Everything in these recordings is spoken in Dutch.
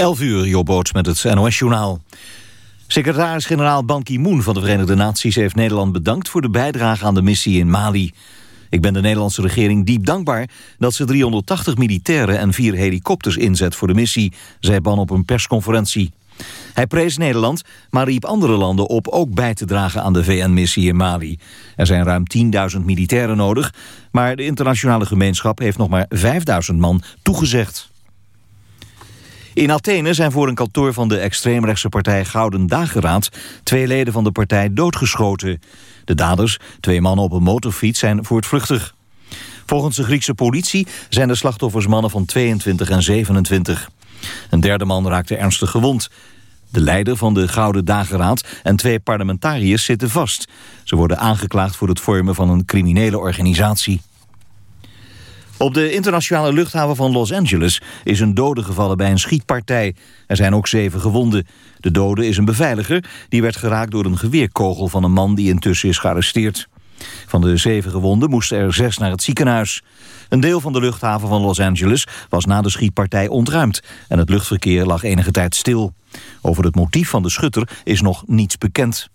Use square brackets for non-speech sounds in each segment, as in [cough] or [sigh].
11 uur, Jobboot met het NOS-journaal. Secretaris-generaal Ban Ki-moon van de Verenigde Naties... heeft Nederland bedankt voor de bijdrage aan de missie in Mali. Ik ben de Nederlandse regering diep dankbaar... dat ze 380 militairen en vier helikopters inzet voor de missie... zei Ban op een persconferentie. Hij prees Nederland, maar riep andere landen op ook bij te dragen aan de VN-missie in Mali. Er zijn ruim 10.000 militairen nodig, maar de internationale gemeenschap heeft nog maar 5.000 man toegezegd. In Athene zijn voor een kantoor van de extreemrechtse partij Gouden Dageraad twee leden van de partij doodgeschoten. De daders, twee mannen op een motorfiets, zijn voortvluchtig. Volgens de Griekse politie zijn de slachtoffers mannen van 22 en 27. Een derde man raakte ernstig gewond. De leider van de Gouden Dageraad en twee parlementariërs zitten vast. Ze worden aangeklaagd voor het vormen van een criminele organisatie. Op de internationale luchthaven van Los Angeles is een dode gevallen bij een schietpartij. Er zijn ook zeven gewonden. De dode is een beveiliger. Die werd geraakt door een geweerkogel van een man die intussen is gearresteerd. Van de zeven gewonden moesten er zes naar het ziekenhuis. Een deel van de luchthaven van Los Angeles was na de schietpartij ontruimd... en het luchtverkeer lag enige tijd stil. Over het motief van de schutter is nog niets bekend.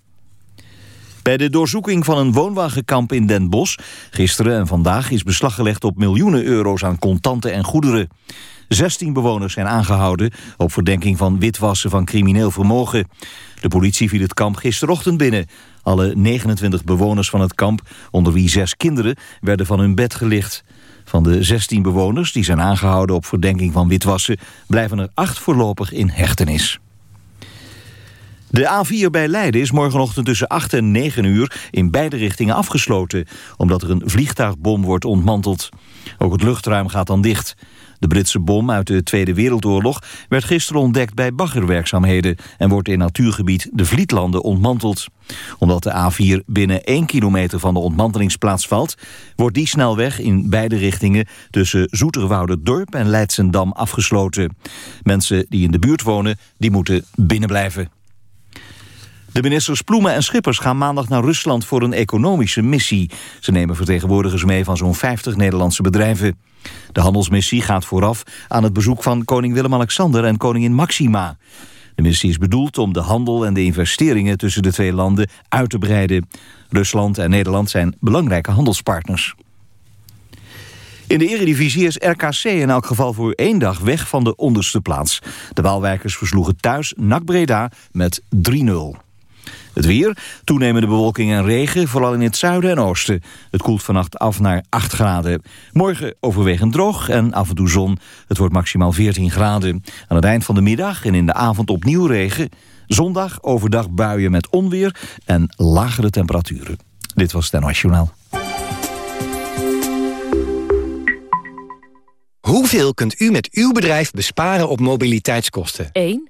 Bij de doorzoeking van een woonwagenkamp in Den Bosch... gisteren en vandaag is beslag gelegd op miljoenen euro's aan contanten en goederen. 16 bewoners zijn aangehouden op verdenking van witwassen van crimineel vermogen. De politie viel het kamp gisterochtend binnen. Alle 29 bewoners van het kamp, onder wie zes kinderen, werden van hun bed gelicht. Van de 16 bewoners die zijn aangehouden op verdenking van witwassen... blijven er acht voorlopig in hechtenis. De A4 bij Leiden is morgenochtend tussen 8 en 9 uur in beide richtingen afgesloten, omdat er een vliegtuigbom wordt ontmanteld. Ook het luchtruim gaat dan dicht. De Britse bom uit de Tweede Wereldoorlog werd gisteren ontdekt bij baggerwerkzaamheden en wordt in natuurgebied de Vlietlanden ontmanteld. Omdat de A4 binnen 1 kilometer van de ontmantelingsplaats valt, wordt die snelweg in beide richtingen tussen Dorp en Leidsendam afgesloten. Mensen die in de buurt wonen, die moeten binnenblijven. De ministers Ploemen en Schippers gaan maandag naar Rusland voor een economische missie. Ze nemen vertegenwoordigers mee van zo'n 50 Nederlandse bedrijven. De handelsmissie gaat vooraf aan het bezoek van koning Willem-Alexander en koningin Maxima. De missie is bedoeld om de handel en de investeringen tussen de twee landen uit te breiden. Rusland en Nederland zijn belangrijke handelspartners. In de eredivisie is RKC in elk geval voor één dag weg van de onderste plaats. De Waalwijkers versloegen thuis NAC Breda met 3-0. Het weer, toenemende bewolking en regen, vooral in het zuiden en oosten. Het koelt vannacht af naar 8 graden. Morgen overwegend droog en af en toe zon. Het wordt maximaal 14 graden. Aan het eind van de middag en in de avond opnieuw regen. Zondag overdag buien met onweer en lagere temperaturen. Dit was het Nationaal. Hoeveel kunt u met uw bedrijf besparen op mobiliteitskosten? 1.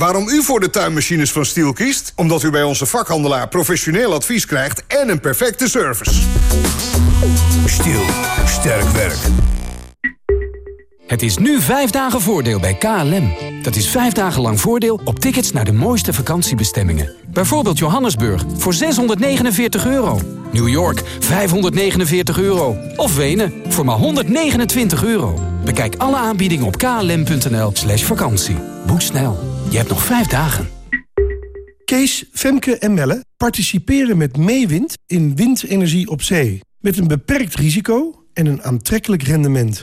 Waarom u voor de tuinmachines van Stiel kiest? Omdat u bij onze vakhandelaar professioneel advies krijgt en een perfecte service. Stiel. Sterk werk. Het is nu vijf dagen voordeel bij KLM. Dat is vijf dagen lang voordeel op tickets naar de mooiste vakantiebestemmingen. Bijvoorbeeld Johannesburg voor 649 euro. New York 549 euro. Of Wenen voor maar 129 euro. Bekijk alle aanbiedingen op klm.nl slash vakantie. Boek snel. Je hebt nog vijf dagen. Kees, Femke en Melle participeren met Meewind in windenergie op zee. Met een beperkt risico en een aantrekkelijk rendement.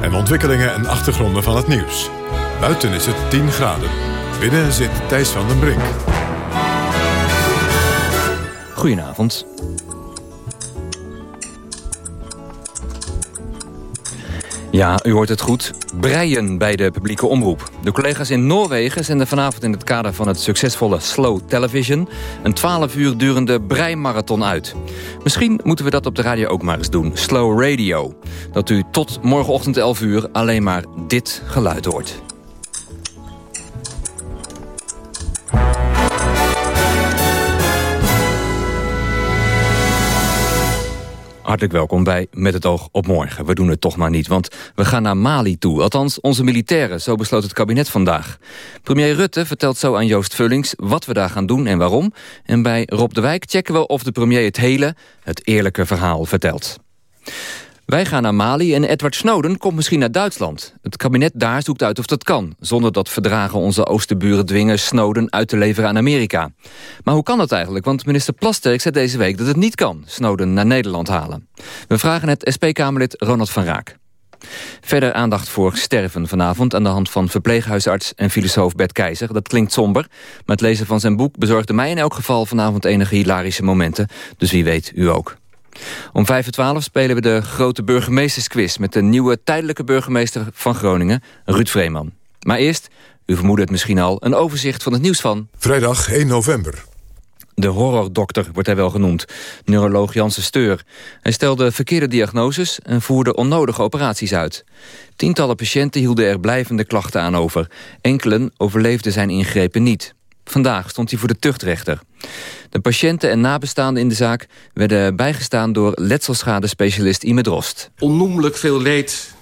en ontwikkelingen en achtergronden van het nieuws. Buiten is het 10 graden. Binnen zit Thijs van den Brink. Goedenavond. Ja, u hoort het goed. Breien bij de publieke omroep. De collega's in Noorwegen zenden vanavond in het kader van het succesvolle Slow Television... een 12 uur durende breimarathon uit. Misschien moeten we dat op de radio ook maar eens doen. Slow Radio. Dat u tot morgenochtend 11 uur alleen maar dit geluid hoort. Hartelijk welkom bij Met het oog op morgen. We doen het toch maar niet, want we gaan naar Mali toe. Althans, onze militairen, zo besloot het kabinet vandaag. Premier Rutte vertelt zo aan Joost Vullings wat we daar gaan doen en waarom. En bij Rob de Wijk checken we of de premier het hele, het eerlijke verhaal vertelt. Wij gaan naar Mali en Edward Snowden komt misschien naar Duitsland. Het kabinet daar zoekt uit of dat kan... zonder dat verdragen onze oosterburen dwingen Snowden uit te leveren aan Amerika. Maar hoe kan dat eigenlijk? Want minister Plasterk zei deze week dat het niet kan... Snowden naar Nederland halen. We vragen het SP-Kamerlid Ronald van Raak. Verder aandacht voor sterven vanavond aan de hand van verpleeghuisarts en filosoof Bert Keizer. Dat klinkt somber, maar het lezen van zijn boek bezorgde mij in elk geval vanavond enige hilarische momenten. Dus wie weet u ook. Om 5 voor 12 spelen we de grote burgemeestersquiz... met de nieuwe tijdelijke burgemeester van Groningen, Ruud Vreeman. Maar eerst, u vermoedt het misschien al, een overzicht van het nieuws van... Vrijdag 1 november. De horrordokter wordt hij wel genoemd, neuroloog Janssen Steur. Hij stelde verkeerde diagnoses en voerde onnodige operaties uit. Tientallen patiënten hielden er blijvende klachten aan over. Enkelen overleefden zijn ingrepen niet. Vandaag stond hij voor de tuchtrechter. De patiënten en nabestaanden in de zaak werden bijgestaan door letselschade-specialist Ime Drost. Onnoemelijk veel leed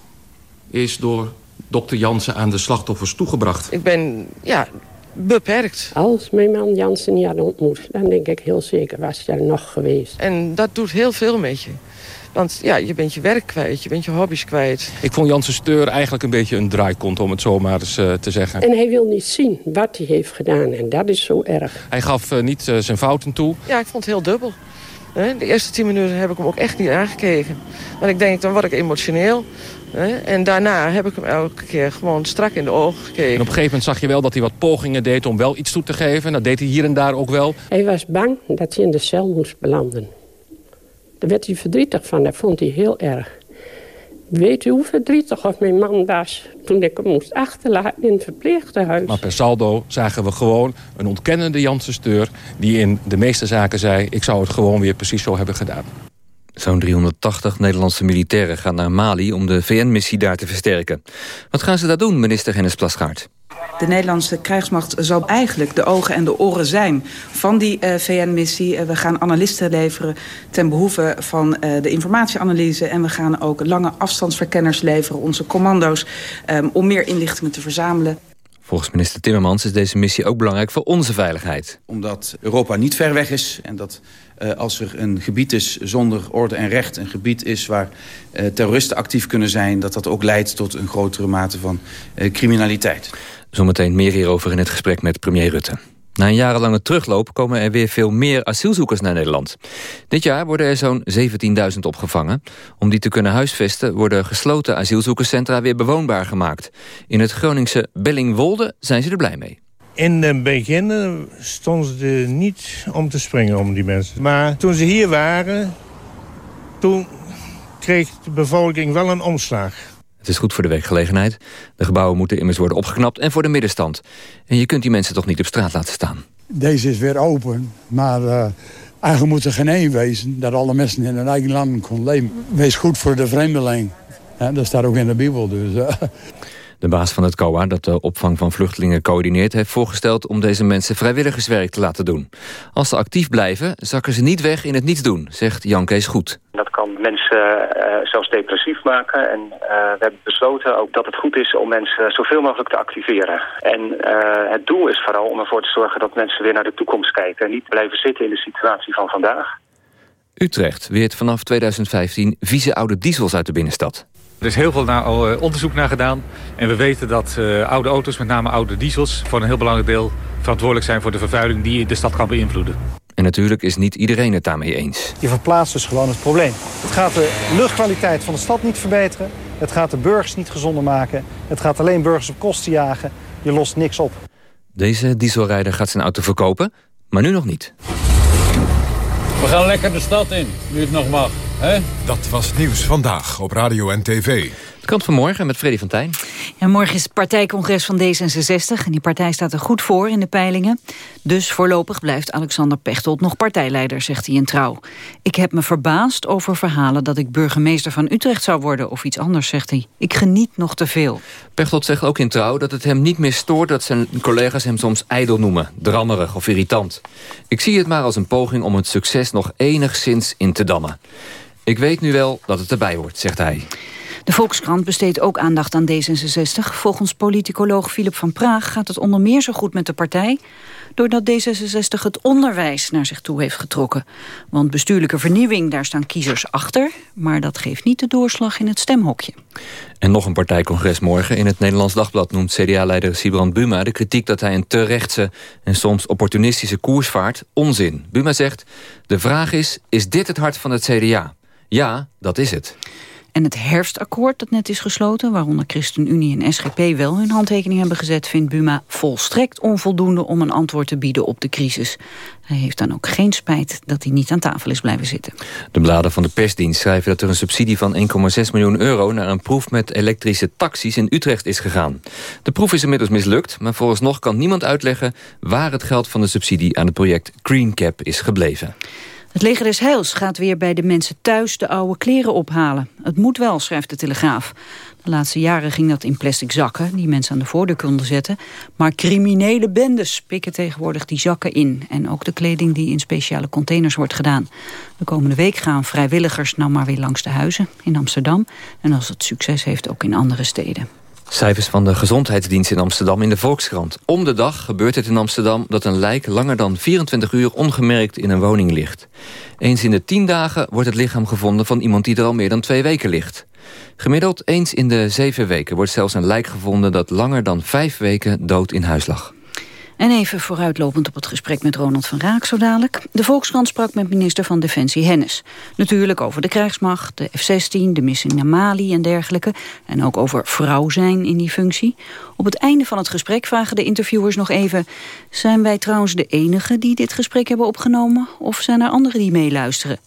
is door dokter Jansen aan de slachtoffers toegebracht. Ik ben ja, beperkt. Als mijn man Jansen niet had ontmoet, dan denk ik heel zeker was hij er nog geweest. En dat doet heel veel met je. Want ja, je bent je werk kwijt, je bent je hobby's kwijt. Ik vond Jansen Steur eigenlijk een beetje een draaikont, om het zo maar eens uh, te zeggen. En hij wil niet zien wat hij heeft gedaan en dat is zo erg. Hij gaf uh, niet uh, zijn fouten toe. Ja, ik vond het heel dubbel. De eerste tien minuten heb ik hem ook echt niet aangekeken. Want ik denk, dan word ik emotioneel. En daarna heb ik hem elke keer gewoon strak in de ogen gekeken. En op een gegeven moment zag je wel dat hij wat pogingen deed om wel iets toe te geven. Dat deed hij hier en daar ook wel. Hij was bang dat hij in de cel moest belanden. Daar werd hij verdrietig van, dat vond hij heel erg. Weet u hoe verdrietig of mijn man was toen ik hem moest achterlaten in het verpleeghuis? Maar per saldo zagen we gewoon een ontkennende Janssen Steur... die in de meeste zaken zei, ik zou het gewoon weer precies zo hebben gedaan. Zo'n 380 Nederlandse militairen gaan naar Mali om de VN-missie daar te versterken. Wat gaan ze daar doen, minister Hennis Plasgaard? De Nederlandse krijgsmacht zou eigenlijk de ogen en de oren zijn van die uh, VN-missie. Uh, we gaan analisten leveren ten behoeve van uh, de informatieanalyse. En we gaan ook lange afstandsverkenners leveren, onze commando's, um, om meer inlichtingen te verzamelen. Volgens minister Timmermans is deze missie ook belangrijk voor onze veiligheid. Omdat Europa niet ver weg is en dat uh, als er een gebied is zonder orde en recht... een gebied is waar uh, terroristen actief kunnen zijn... dat dat ook leidt tot een grotere mate van uh, criminaliteit. Zometeen meer hierover in het gesprek met premier Rutte. Na een jarenlange terugloop komen er weer veel meer asielzoekers naar Nederland. Dit jaar worden er zo'n 17.000 opgevangen. Om die te kunnen huisvesten worden gesloten asielzoekerscentra weer bewoonbaar gemaakt. In het Groningse Bellingwolde zijn ze er blij mee. In het begin stonden ze er niet om te springen om die mensen. Maar toen ze hier waren, toen kreeg de bevolking wel een omslag. Het is goed voor de werkgelegenheid. De gebouwen moeten immers worden opgeknapt en voor de middenstand. En je kunt die mensen toch niet op straat laten staan? Deze is weer open, maar uh, eigenlijk moet er geen één wezen... dat alle mensen in hun eigen land kunnen leven. Wees goed voor de vreemdeling. Dat staat ook in de Bijbel, dus... Uh. De baas van het COA, dat de opvang van vluchtelingen coördineert... heeft voorgesteld om deze mensen vrijwilligerswerk te laten doen. Als ze actief blijven, zakken ze niet weg in het niets doen, zegt Jan Kees Goed. Dat kan mensen uh, zelfs depressief maken. En uh, we hebben besloten ook dat het goed is om mensen zoveel mogelijk te activeren. En uh, het doel is vooral om ervoor te zorgen dat mensen weer naar de toekomst kijken... en niet blijven zitten in de situatie van vandaag. Utrecht weert vanaf 2015 vieze oude diesels uit de binnenstad. Er is heel veel naar, uh, onderzoek naar gedaan. En we weten dat uh, oude auto's, met name oude diesels... voor een heel belangrijk deel verantwoordelijk zijn voor de vervuiling... die de stad kan beïnvloeden. En natuurlijk is niet iedereen het daarmee eens. Je verplaatst dus gewoon het probleem. Het gaat de luchtkwaliteit van de stad niet verbeteren. Het gaat de burgers niet gezonder maken. Het gaat alleen burgers op kosten jagen. Je lost niks op. Deze dieselrijder gaat zijn auto verkopen, maar nu nog niet. We gaan lekker de stad in, nu het nog mag. Dat was nieuws vandaag op radio en tv. De kant van morgen met Freddy van Tijn. Ja, morgen is het partijcongres van D66 en die partij staat er goed voor in de peilingen. Dus voorlopig blijft Alexander Pechtold nog partijleider, zegt hij in Trouw. Ik heb me verbaasd over verhalen dat ik burgemeester van Utrecht zou worden of iets anders, zegt hij. Ik geniet nog te veel. Pechtold zegt ook in Trouw dat het hem niet meer stoort dat zijn collega's hem soms ijdel noemen, drammerig of irritant. Ik zie het maar als een poging om het succes nog enigszins in te dammen. Ik weet nu wel dat het erbij wordt, zegt hij. De Volkskrant besteedt ook aandacht aan D66. Volgens politicoloog Philip van Praag gaat het onder meer zo goed met de partij... doordat D66 het onderwijs naar zich toe heeft getrokken. Want bestuurlijke vernieuwing, daar staan kiezers achter... maar dat geeft niet de doorslag in het stemhokje. En nog een partijcongres morgen. In het Nederlands Dagblad noemt CDA-leider Sibrand Buma... de kritiek dat hij een te rechtse en soms opportunistische koers vaart onzin. Buma zegt, de vraag is, is dit het hart van het CDA? Ja, dat is het. En het herfstakkoord dat net is gesloten... waaronder ChristenUnie en SGP wel hun handtekening hebben gezet... vindt Buma volstrekt onvoldoende om een antwoord te bieden op de crisis. Hij heeft dan ook geen spijt dat hij niet aan tafel is blijven zitten. De bladen van de persdienst schrijven dat er een subsidie van 1,6 miljoen euro... naar een proef met elektrische taxis in Utrecht is gegaan. De proef is inmiddels mislukt, maar vooralsnog kan niemand uitleggen... waar het geld van de subsidie aan het project Green Cap is gebleven. Het leger des Heils gaat weer bij de mensen thuis de oude kleren ophalen. Het moet wel, schrijft de Telegraaf. De laatste jaren ging dat in plastic zakken... die mensen aan de voordeur konden zetten. Maar criminele bendes pikken tegenwoordig die zakken in. En ook de kleding die in speciale containers wordt gedaan. De komende week gaan vrijwilligers nou maar weer langs de huizen in Amsterdam. En als het succes heeft ook in andere steden. Cijfers van de gezondheidsdienst in Amsterdam in de Volkskrant. Om de dag gebeurt het in Amsterdam dat een lijk langer dan 24 uur ongemerkt in een woning ligt. Eens in de 10 dagen wordt het lichaam gevonden van iemand die er al meer dan twee weken ligt. Gemiddeld eens in de zeven weken wordt zelfs een lijk gevonden dat langer dan vijf weken dood in huis lag. En even vooruitlopend op het gesprek met Ronald van Raak zo dadelijk. De Volkskrant sprak met minister van Defensie Hennis. Natuurlijk over de krijgsmacht, de F-16, de missie naar Mali en dergelijke. En ook over vrouw zijn in die functie. Op het einde van het gesprek vragen de interviewers nog even... zijn wij trouwens de enige die dit gesprek hebben opgenomen... of zijn er anderen die meeluisteren?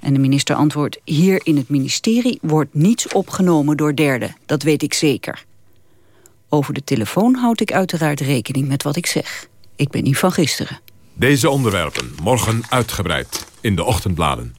En de minister antwoordt... hier in het ministerie wordt niets opgenomen door derden. Dat weet ik zeker. Over de telefoon houd ik uiteraard rekening met wat ik zeg. Ik ben niet van gisteren. Deze onderwerpen morgen uitgebreid in de ochtendbladen.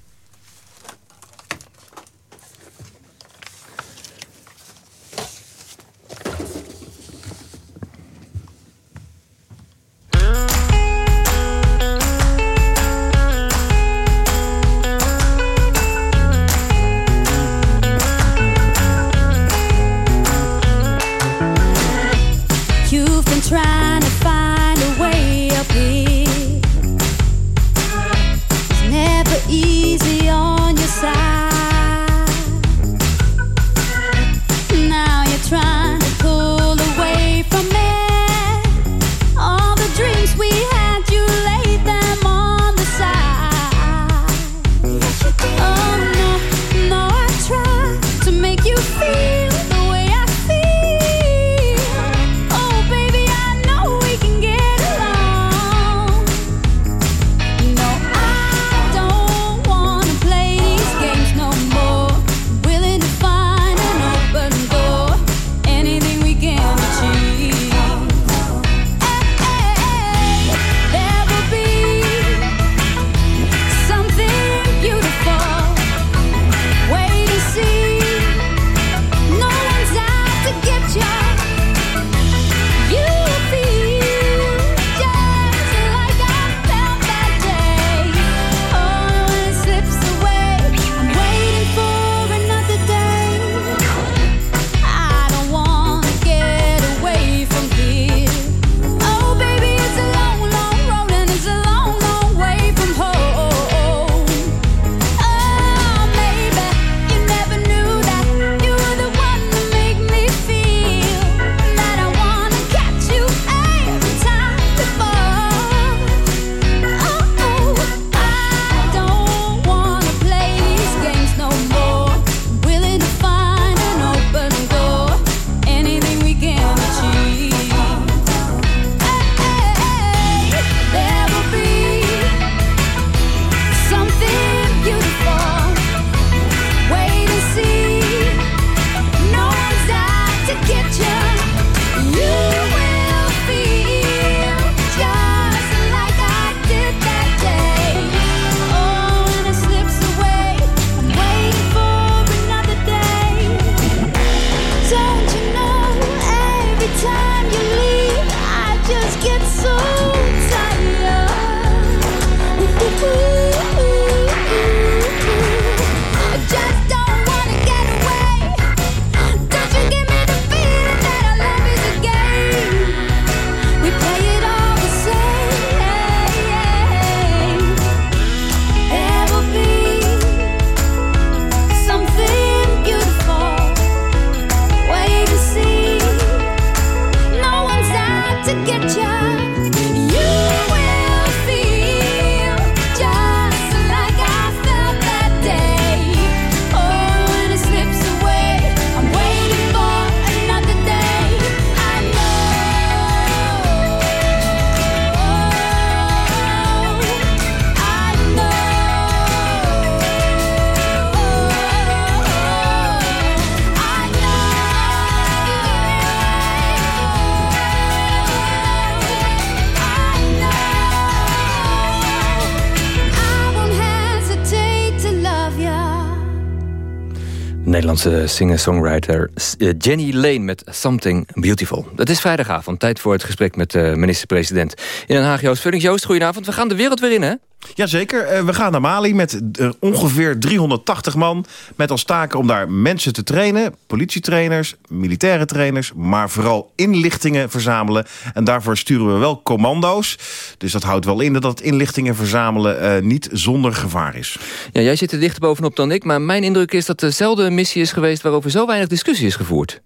Nederlandse singer-songwriter eh, Jenny Lane met Something Beautiful. Het is vrijdagavond, tijd voor het gesprek met de minister-president. In Den Haag, Joost. Joost, goedenavond. We gaan de wereld weer in, hè? Jazeker, uh, we gaan naar Mali met uh, ongeveer 380 man... met als taken om daar mensen te trainen, politietrainers, militaire trainers... maar vooral inlichtingen verzamelen. En daarvoor sturen we wel commando's. Dus dat houdt wel in dat inlichtingen verzamelen uh, niet zonder gevaar is. Ja, jij zit er dichter bovenop dan ik, maar mijn indruk is dat dezelfde missie is geweest... waarover zo weinig discussie is gevoerd.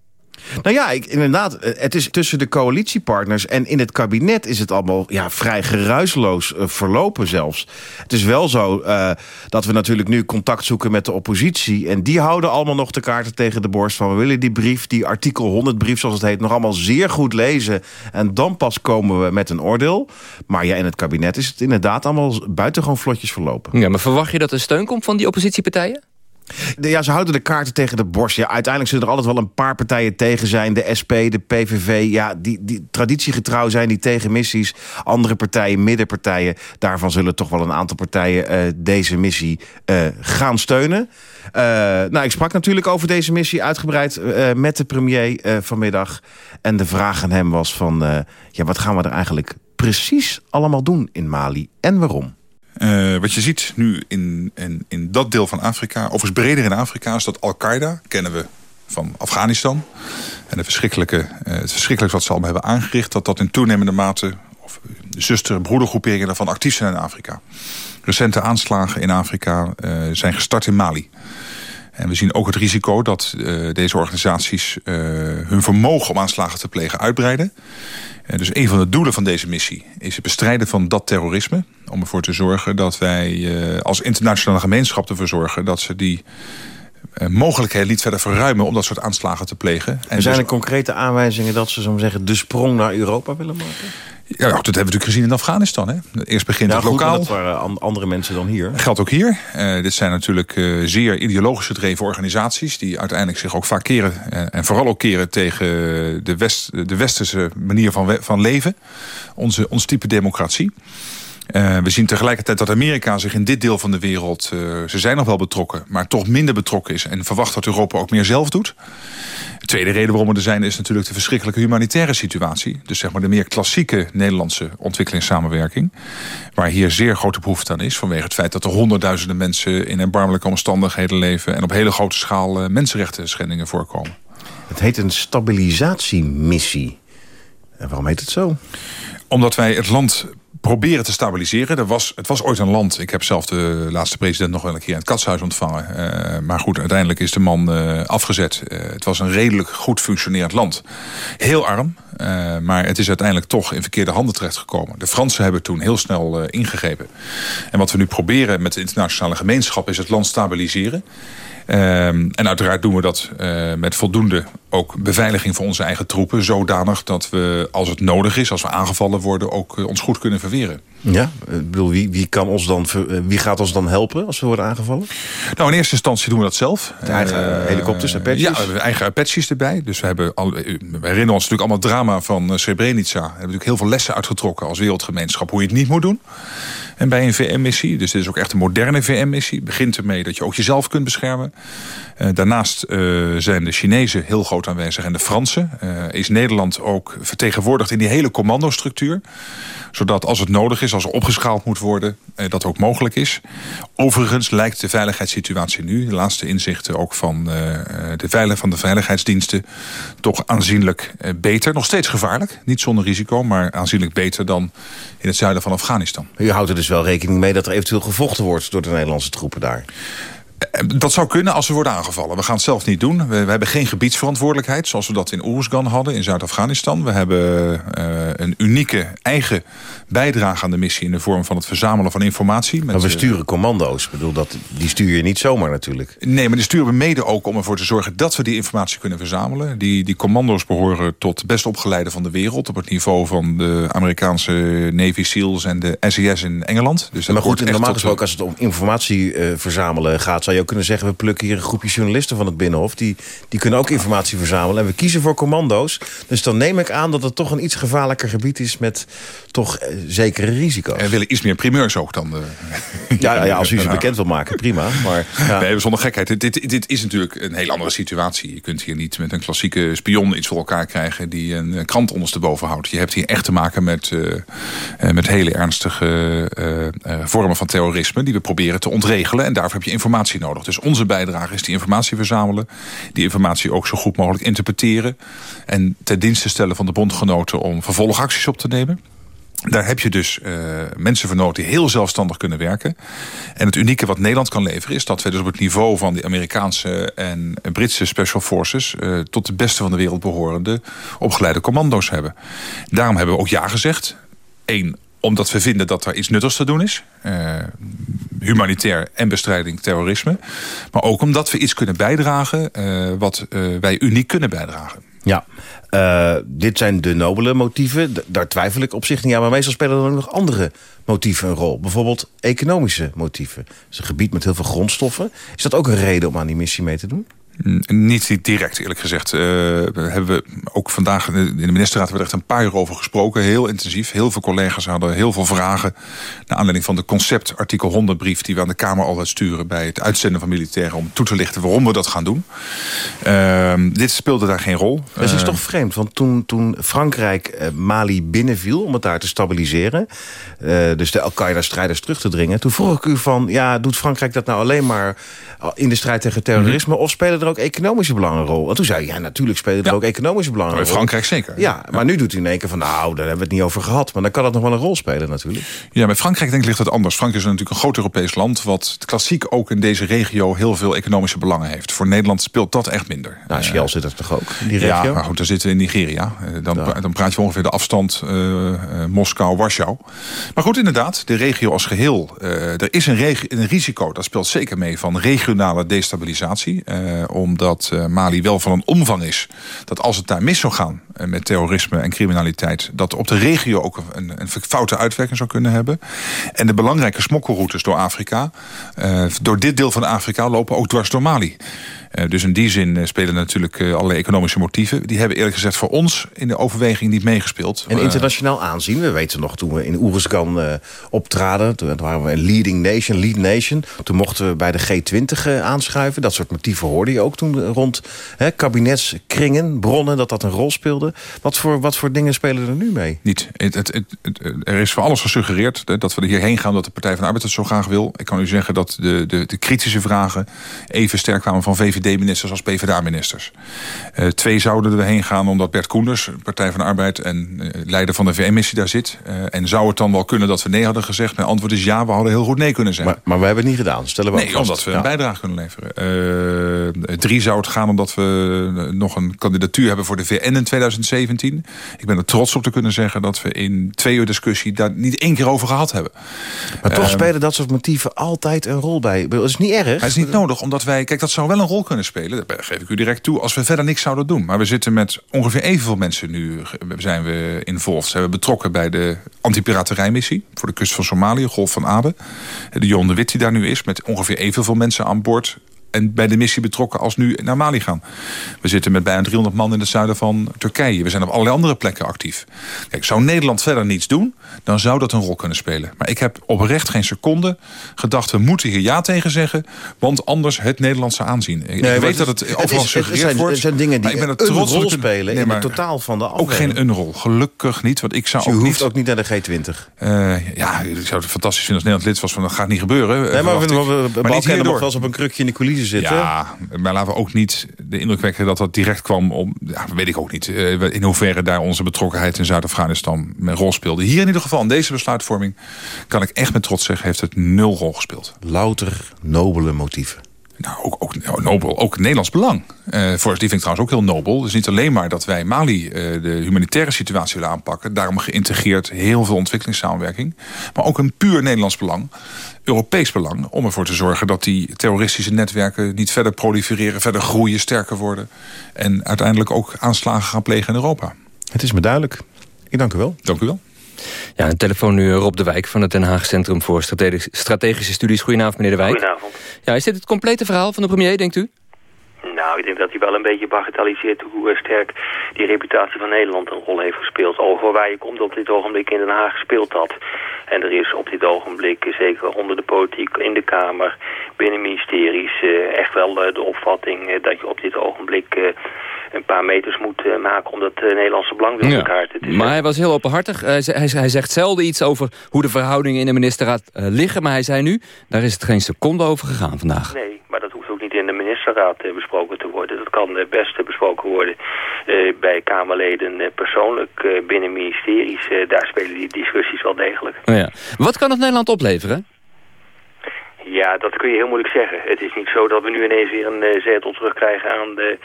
Nou ja, inderdaad, het is tussen de coalitiepartners en in het kabinet is het allemaal ja, vrij geruisloos uh, verlopen zelfs. Het is wel zo uh, dat we natuurlijk nu contact zoeken met de oppositie en die houden allemaal nog de kaarten tegen de borst van we willen die brief, die artikel 100 brief zoals het heet, nog allemaal zeer goed lezen en dan pas komen we met een oordeel. Maar ja, in het kabinet is het inderdaad allemaal buitengewoon vlotjes verlopen. Ja, maar verwacht je dat er steun komt van die oppositiepartijen? Ja, ze houden de kaarten tegen de borst. Ja, uiteindelijk zullen er altijd wel een paar partijen tegen zijn. De SP, de PVV, ja, die, die traditiegetrouw zijn die tegen missies. Andere partijen, middenpartijen, daarvan zullen toch wel een aantal partijen uh, deze missie uh, gaan steunen. Uh, nou, ik sprak natuurlijk over deze missie uitgebreid met de premier vanmiddag. En de vraag aan hem was van, ja, wat gaan we er eigenlijk precies allemaal doen in Mali en waarom? Uh, wat je ziet nu in, in, in dat deel van Afrika, overigens breder in Afrika... is dat Al-Qaeda, kennen we van Afghanistan. En de verschrikkelijke, het verschrikkelijke wat ze allemaal hebben aangericht... dat dat in toenemende mate, of zuster- en broedergroeperingen daarvan actief zijn in Afrika. Recente aanslagen in Afrika uh, zijn gestart in Mali. En we zien ook het risico dat deze organisaties hun vermogen om aanslagen te plegen uitbreiden. En dus een van de doelen van deze missie is het bestrijden van dat terrorisme. Om ervoor te zorgen dat wij uh, als internationale gemeenschap ervoor zorgen... dat ze die uh, mogelijkheden niet verder verruimen om dat soort aanslagen te plegen. En zijn er concrete aanwijzingen dat ze zo zeggen, de sprong naar Europa willen maken? Ja, dat hebben we natuurlijk gezien in Afghanistan. Hè. Eerst begint ja, het goed, lokaal. dat waren andere mensen dan hier. Geldt ook hier. Uh, dit zijn natuurlijk uh, zeer ideologisch gedreven organisaties... die uiteindelijk zich ook vaak keren... Uh, en vooral ook keren tegen de, West, de westerse manier van, van leven. Onze, ons type democratie. Uh, we zien tegelijkertijd dat Amerika zich in dit deel van de wereld... Uh, ze zijn nog wel betrokken, maar toch minder betrokken is... en verwacht dat Europa ook meer zelf doet. De tweede reden waarom we er zijn is natuurlijk de verschrikkelijke humanitaire situatie. Dus zeg maar de meer klassieke Nederlandse ontwikkelingssamenwerking. Waar hier zeer grote behoefte aan is. Vanwege het feit dat er honderdduizenden mensen in erbarmelijke omstandigheden leven. En op hele grote schaal uh, mensenrechten schendingen voorkomen. Het heet een stabilisatiemissie. En waarom heet het zo? Omdat wij het land proberen te stabiliseren. Er was, het was ooit een land. Ik heb zelf de laatste president nog wel een keer in het katshuis ontvangen. Uh, maar goed, uiteindelijk is de man uh, afgezet. Uh, het was een redelijk goed functionerend land. Heel arm, maar het is uiteindelijk toch in verkeerde handen terechtgekomen. De Fransen hebben toen heel snel ingegrepen. En wat we nu proberen met de internationale gemeenschap... is het land stabiliseren. Um, en uiteraard doen we dat met voldoende ook beveiliging voor onze eigen troepen. Zodanig dat we, als het nodig is, als we aangevallen worden... ook uh, ons goed kunnen verweren. Ja, ik bedoel, wie, wie, kan ons dan, wie gaat ons dan helpen als we worden aangevallen? Nou, in eerste instantie doen we dat zelf. De eigen uh, helikopters, Apaches? Ja, we hebben eigen Apaches erbij. Dus we, hebben al, we herinneren ons natuurlijk allemaal het drama van Srebrenica. We hebben natuurlijk heel veel lessen uitgetrokken als wereldgemeenschap... hoe je het niet moet doen. En bij een VM-missie, dus dit is ook echt een moderne VM-missie... begint ermee dat je ook jezelf kunt beschermen. Uh, daarnaast zijn de Chinezen heel groot aanwezig en de Fransen. Uh, is Nederland ook vertegenwoordigd in die hele commandostructuur. Zodat als het nodig is, als er opgeschaald moet worden, dat ook mogelijk is. Overigens lijkt de veiligheidssituatie nu, de laatste inzichten ook van de, veilig, van de veiligheidsdiensten... toch aanzienlijk beter. Nog steeds gevaarlijk, niet zonder risico, maar aanzienlijk beter dan in het zuiden van Afghanistan. U houdt er dus wel rekening mee dat er eventueel gevochten wordt door de Nederlandse troepen daar? Dat zou kunnen als we worden aangevallen. We gaan het zelf niet doen. We, we hebben geen gebiedsverantwoordelijkheid... zoals we dat in Oeruzgan hadden in Zuid-Afghanistan. We hebben uh, een unieke eigen bijdrage aan de missie... in de vorm van het verzamelen van informatie. Met, maar we sturen commando's. Ik bedoel, dat, die stuur je niet zomaar natuurlijk. Nee, maar die sturen we mede ook om ervoor te zorgen... dat we die informatie kunnen verzamelen. Die, die commando's behoren tot de best opgeleide van de wereld... op het niveau van de Amerikaanse Navy SEALs en de SES in Engeland. Dus maar goed, normaal gesproken als het om informatie uh, verzamelen gaat... zou je ook kunnen zeggen, we plukken hier een groepje journalisten van het Binnenhof. Die, die kunnen ook informatie verzamelen. En we kiezen voor commando's. Dus dan neem ik aan dat het toch een iets gevaarlijker gebied is... met toch uh, zekere risico's. En willen iets meer primeurs ook dan... De... [laughs] Ja, ja, als u ze bekend wil maken, prima. Maar, ja. Nee, zonder gekheid. Dit, dit, dit is natuurlijk een hele andere situatie. Je kunt hier niet met een klassieke spion iets voor elkaar krijgen... die een krant ondersteboven houdt. Je hebt hier echt te maken met, uh, met hele ernstige uh, vormen van terrorisme... die we proberen te ontregelen. En daarvoor heb je informatie nodig. Dus onze bijdrage is die informatie verzamelen. Die informatie ook zo goed mogelijk interpreteren. En ten dienste stellen van de bondgenoten om vervolgacties op te nemen. Daar heb je dus uh, mensen voor nodig die heel zelfstandig kunnen werken. En het unieke wat Nederland kan leveren... is dat we dus op het niveau van de Amerikaanse en Britse Special Forces... Uh, tot de beste van de wereld behorende opgeleide commando's hebben. Daarom hebben we ook ja gezegd. Eén, omdat we vinden dat er iets nuttigs te doen is. Uh, humanitair en bestrijding terrorisme. Maar ook omdat we iets kunnen bijdragen... wat wij uniek kunnen bijdragen. Ja, dit zijn de nobele motieven. Daar twijfel ik op zich niet aan. Maar meestal spelen er ook nog andere motieven een rol. Bijvoorbeeld economische motieven. Het is een gebied met heel veel grondstoffen. Is dat ook een reden om aan die missie mee te doen? Niet direct, eerlijk gezegd. Uh, hebben we ook vandaag in de ministerraad hebben we er echt een paar uur over gesproken. Heel intensief. Heel veel collega's hadden heel veel vragen. Naar aanleiding van de concept artikel 100 brief... die we aan de Kamer altijd sturen bij het uitzenden van militairen... om toe te lichten waarom we dat gaan doen. Uh, dit speelde daar geen rol. Het is uh, toch vreemd, want toen, toen Frankrijk uh, Mali binnenviel... om het daar te stabiliseren... dus de Al-Qaeda-strijders terug te dringen... toen vroeg ik u van, ja, doet Frankrijk dat nou alleen maar... in de strijd tegen terrorisme... Mm -hmm. of spelen er ook economische belangen een rol? En toen zei je, ja, natuurlijk spelen er ja. ook economische belangen een rol. Frankrijk zeker. Ja, maar nu doet u in één keer van, nou, daar hebben we het niet over gehad. Maar dan kan dat nog wel een rol spelen natuurlijk. Ja, bij Frankrijk denk ik ligt het anders. Frankrijk is natuurlijk een groot Europees land... wat klassiek ook in deze regio heel veel economische belangen heeft. Voor Nederland speelt dat echt minder. Nou, Shell uh, zit er toch ook in die regio? Ja, maar goed, daar zitten we in Nigeria. Dan, ja. dan praat je ongeveer de afstand uh, uh, Moskou-Warschau. Maar goed, inderdaad, de regio als geheel. er is een, een, risico, dat speelt zeker mee, van regionale destabilisatie. Omdat Mali wel van een omvang is... dat als het daar mis zou gaan met terrorisme en criminaliteit... dat op de regio ook een, een foute uitwerking zou kunnen hebben. En de belangrijke smokkelroutes door Afrika... Uh, door dit deel van Afrika lopen ook dwars door Mali. Uh, dus in die zin uh, spelen natuurlijk uh, allerlei economische motieven. Die hebben eerlijk gezegd voor ons in de overweging niet meegespeeld. En internationaal aanzien. We weten nog toen we in Oeruzgan optraden. Toen waren we een leading nation, lead nation. Toen mochten we bij de G20 aanschuiven. Dat soort motieven hoorde je ook toen rond hè, kabinetskringen, bronnen, dat dat een rol speelde. Wat voor, wat voor dingen spelen er nu mee? Niet. Het, het, het, er is voor alles gesuggereerd dat we er hierheen gaan... dat de Partij van de Arbeid het zo graag wil. Ik kan u zeggen dat de, de, de kritische vragen even sterk kwamen van VVD-ministers als PvdA-ministers. Uh, twee zouden er heen gaan omdat Bert Koenders, Partij van de Arbeid... en uh, leider van de VN-missie daar zit. Uh, en zou het dan wel kunnen dat we nee hadden gezegd? Mijn antwoord is ja, we hadden heel goed nee kunnen zeggen. Maar, maar we hebben het niet gedaan, stellen we Nee, omdat we ja. een bijdrage kunnen leveren. drie zou het gaan omdat we nog een kandidatuur hebben voor de VN in 2017. Ik ben er trots op te kunnen zeggen dat we in twee uur discussie... daar niet één keer over gehad hebben. Maar toch spelen dat soort motieven altijd een rol bij. Dat is niet erg. Het is niet nodig, omdat wij... Kijk, dat zou wel een rol kunnen spelen. Dat geef ik u direct toe. Als we verder niks zouden doen. Maar we zitten met ongeveer evenveel mensen nu... zijn we involved. Zijn we betrokken bij de antipiraterijmissie... voor de kust van Somalië, Golf van Aden. De Jon de Wit die daar nu is... met ongeveer evenveel mensen aan boord en bij de missie betrokken als nu naar Mali gaan. We zitten met bijna 300 man in het zuiden van Turkije. We zijn op allerlei andere plekken actief. Kijk, zou Nederland verder niets doen, dan zou dat een rol kunnen spelen. Maar ik heb oprecht geen seconde gedacht... we moeten hier ja tegen zeggen, want anders het Nederlandse aanzien. Nee, ik weet dat het overal. Er zijn dingen die ik ben een rol spelen nee, in het totaal van de Ook geen een rol, gelukkig niet. Want ik zou dus ook u niet, hoeft ook niet naar de G20? Uh, ja, ik zou het fantastisch vinden als Nederland lid was... van dat gaat niet gebeuren. Nee, maar we, we, we, we nog wel eens op een krukje in de coulissen zitten. Ja, maar laten we ook niet de indruk wekken dat dat direct kwam om... Ja, weet ik ook niet. In hoeverre daar onze betrokkenheid in Zuid-Afghanistan een rol speelde. Hier in ieder geval, in deze besluitvorming... kan ik echt met trots zeggen, heeft het nul rol gespeeld. Louter nobele motieven. Nou, ook, ook nobel, ook Nederlands belang. Uh, voor, die vind ik trouwens ook heel nobel. Dus niet alleen maar dat wij Mali uh, de humanitaire situatie willen aanpakken. Daarom geïntegreerd heel veel ontwikkelingssamenwerking. Maar ook een puur Nederlands belang. Europees belang. Om ervoor te zorgen dat die terroristische netwerken niet verder prolifereren. Verder groeien, sterker worden. En uiteindelijk ook aanslagen gaan plegen in Europa. Het is me duidelijk. Ik dank u wel. Dank u wel. Ja, een telefoon nu Rob de Wijk van het Den Haag Centrum voor Strategische Studies. Goedenavond, meneer de Wijk. Goedenavond. Ja, is dit het complete verhaal van de premier, denkt u? Nou, ik denk dat hij wel een beetje bagatelliseert hoe eh, sterk die reputatie van Nederland een rol heeft gespeeld. Over waar je komt op dit ogenblik in Den Haag gespeeld had. En er is op dit ogenblik, eh, zeker onder de politiek, in de Kamer, binnen ministeries, eh, echt wel de opvatting dat je op dit ogenblik een paar meters moet maken om dat Nederlandse belang door elkaar te Maar hij was heel openhartig. Hij, hij, hij, zegt zelden iets over hoe de verhoudingen in de ministerraad liggen. Maar hij zei nu, daar is het geen seconde over gegaan vandaag. Nee, maar dat hoeft ook niet in de ministerraad besproken te worden. Dat kan best besproken worden bij Kamerleden persoonlijk binnen ministeries. daar spelen die discussies wel degelijk. Oh ja. Wat kan het Nederland opleveren? Ja, dat kun je heel moeilijk zeggen. Het is niet zo dat we nu ineens weer een zetel terugkrijgen aan de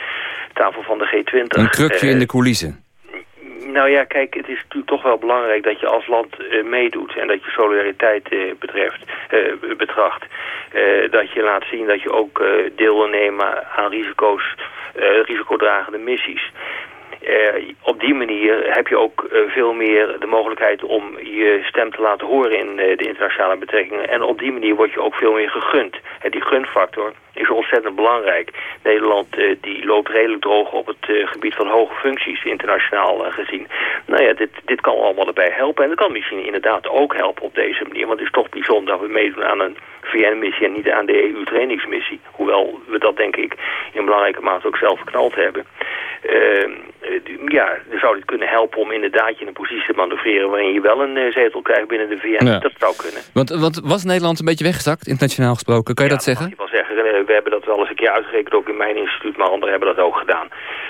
tafel van de G20. Een krukje in de coulissen. Nou ja, kijk, het is natuurlijk toch wel belangrijk dat je als land uh, meedoet en dat je solidariteit uh, betreft, uh, betracht. dat je laat zien dat je ook deel wil nemen aan risico's, risicodragende missies. Uh, op die manier heb je ook uh, veel meer de mogelijkheid om je stem te laten horen in uh, de internationale betrekkingen. En op die manier word je ook veel meer gegund. En die gunfactor is ontzettend belangrijk. Nederland die loopt redelijk droog op het gebied van hoge functies, internationaal gezien. Nou ja, dit, dit kan allemaal erbij helpen. En dat kan misschien inderdaad ook helpen op deze manier. Want het is toch bijzonder dat we meedoen aan een VN-missie en niet aan de EU-trainingsmissie. Hoewel we dat denk ik in belangrijke mate ook zelf verknald hebben. Uh, ja, dan zou dit kunnen helpen om inderdaad je in een positie te manoeuvreren... waarin je wel een uh, zetel krijgt binnen de VN. Dat zou kunnen. Want, want was Nederland een beetje weggezakt, internationaal gesproken? Kan je dat zeggen? Ja, wel zeggen. Uh, we hebben dat wel eens een keer uitgerekend, ook in mijn instituut, maar anderen hebben dat ook gedaan.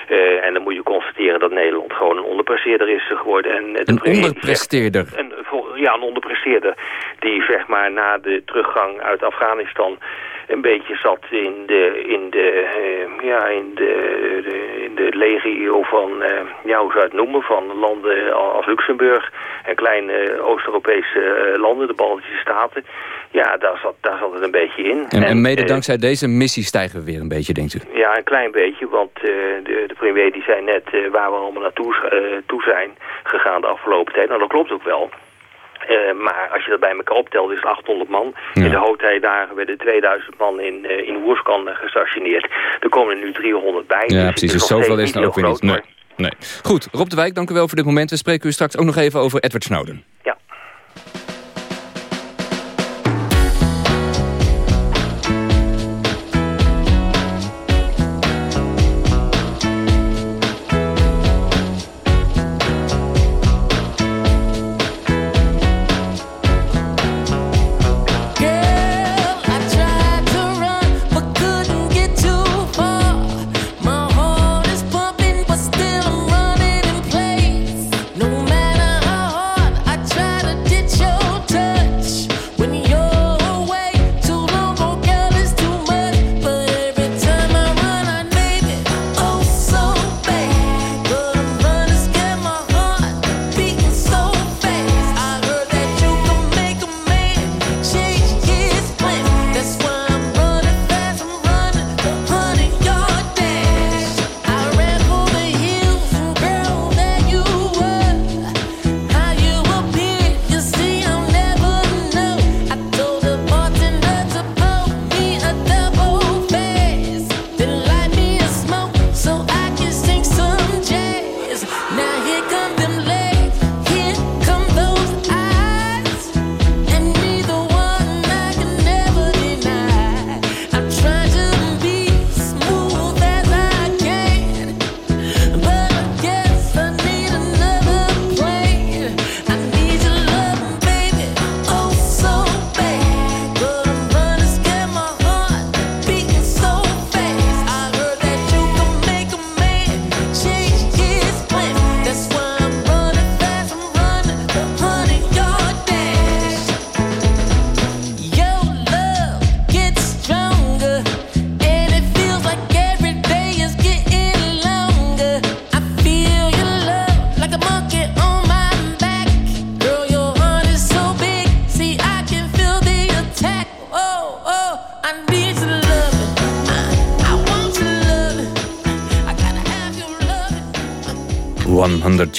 Uh, en dan moet je constateren dat Nederland gewoon een onderpresteerder is geworden. En, een onderpresteerder? een, ja, een onderpresteerder die zeg maar na de teruggang uit Afghanistan een beetje zat in de, in de, uh, ja, in de, de, in de legio van, uh, ja, hoe zou je het noemen, van landen als Luxemburg en kleine Oost-Europese landen, de Baltische Staten. Ja, daar zat, daar zat het een beetje in. En, en mede dankzij deze missie stijgen we weer een beetje, denkt u? Ja, een klein beetje, want de, de premier die zei net waar we allemaal naartoe toe zijn gegaan de afgelopen tijd. Nou, dat klopt ook wel. Uh, maar als je dat bij elkaar optelt, is het 800 man. Ja. In de hoogtijdagen werden 2000 man in, uh, in Woerskan gestationeerd. Er komen er nu 300 bij. Ja, dus precies. Dus zoveel is het ook weer niet. Nee. nee. Goed, Rob de Wijk, dank u wel voor dit moment. We spreken u straks ook nog even over Edward Snowden. Ja.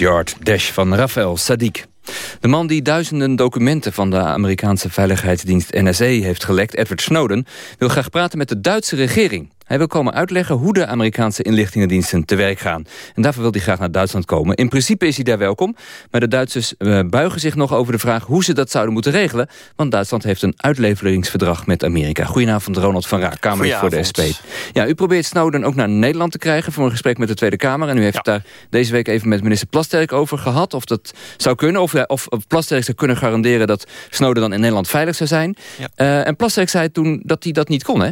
Yard Dash van Rafael Sadiq. De man die duizenden documenten van de Amerikaanse veiligheidsdienst NSA heeft gelekt, Edward Snowden, wil graag praten met de Duitse regering. Hij wil komen uitleggen hoe de Amerikaanse inlichtingendiensten te werk gaan. En daarvoor wil hij graag naar Duitsland komen. In principe is hij daar welkom, maar de Duitsers uh, buigen zich nog over de vraag hoe ze dat zouden moeten regelen. Want Duitsland heeft een uitleveringsverdrag met Amerika. Goedenavond, Ronald van Raak, Kamerlid voor de SP. Ja, u probeert Snowden ook naar Nederland te krijgen voor een gesprek met de Tweede Kamer. En u heeft daar deze week even met minister Plasterk over gehad. Of dat zou kunnen, of, of Plasterk zou kunnen garanderen dat Snowden dan in Nederland veilig zou zijn. Uh, en Plasterk zei toen dat hij dat niet kon, hè?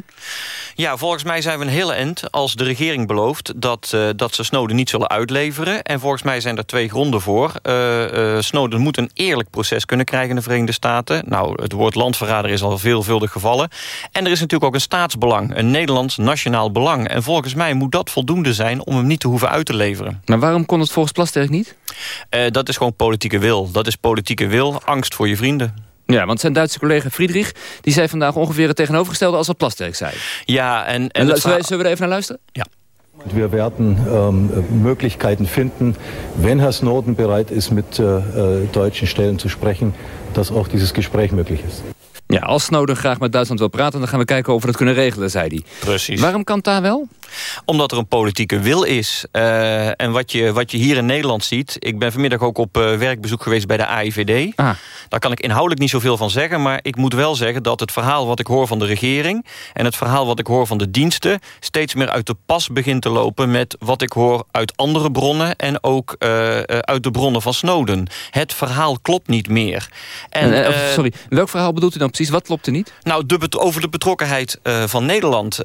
Ja, volgens mij zijn we een hele end als de regering belooft... dat, uh, dat ze Snowden niet zullen uitleveren. En volgens mij zijn er twee gronden voor. Uh, Snowden moet een eerlijk proces kunnen krijgen in de Verenigde Staten. Nou, het woord landverrader is al veelvuldig gevallen. En er is natuurlijk ook een staatsbelang, een Nederlands nationaal belang. En volgens mij moet dat voldoende zijn om hem niet te hoeven uit te leveren. Maar waarom kon het volgens Plasterk niet? dat is gewoon politieke wil. Dat is politieke wil, angst voor je vrienden. Ja, want zijn Duitse collega Friedrich... die zei vandaag ongeveer het tegenovergestelde als wat Plasterk zei. Ja, en... en, en zullen, we, er even naar luisteren? Ja. Wir werden ähm, Möglichkeiten finden, wenn Herr Snowden bereit ist, mit äh, deutschen Stellen zu sprechen, dass auch dieses Gespräch möglich ist. Ja, als Snowden graag met Duitsland wil praten... dan gaan we kijken of we dat kunnen regelen, zei hij. Precies. Waarom kan het daar wel? Omdat er een politieke wil is. Uh, en wat je, wat je hier in Nederland ziet... ik ben vanmiddag ook op uh, werkbezoek geweest bij de AIVD. Ah. Daar kan ik inhoudelijk niet zoveel van zeggen... maar ik moet wel zeggen dat het verhaal wat ik hoor van de regering... en het verhaal wat ik hoor van de diensten... steeds meer uit de pas begint te lopen... met wat ik hoor uit andere bronnen... en ook uh, uit de bronnen van Snowden. Het verhaal klopt niet meer. En, sorry, welk verhaal bedoelt u dan precies? Wat klopt er niet? Nou, de over de betrokkenheid van Nederland.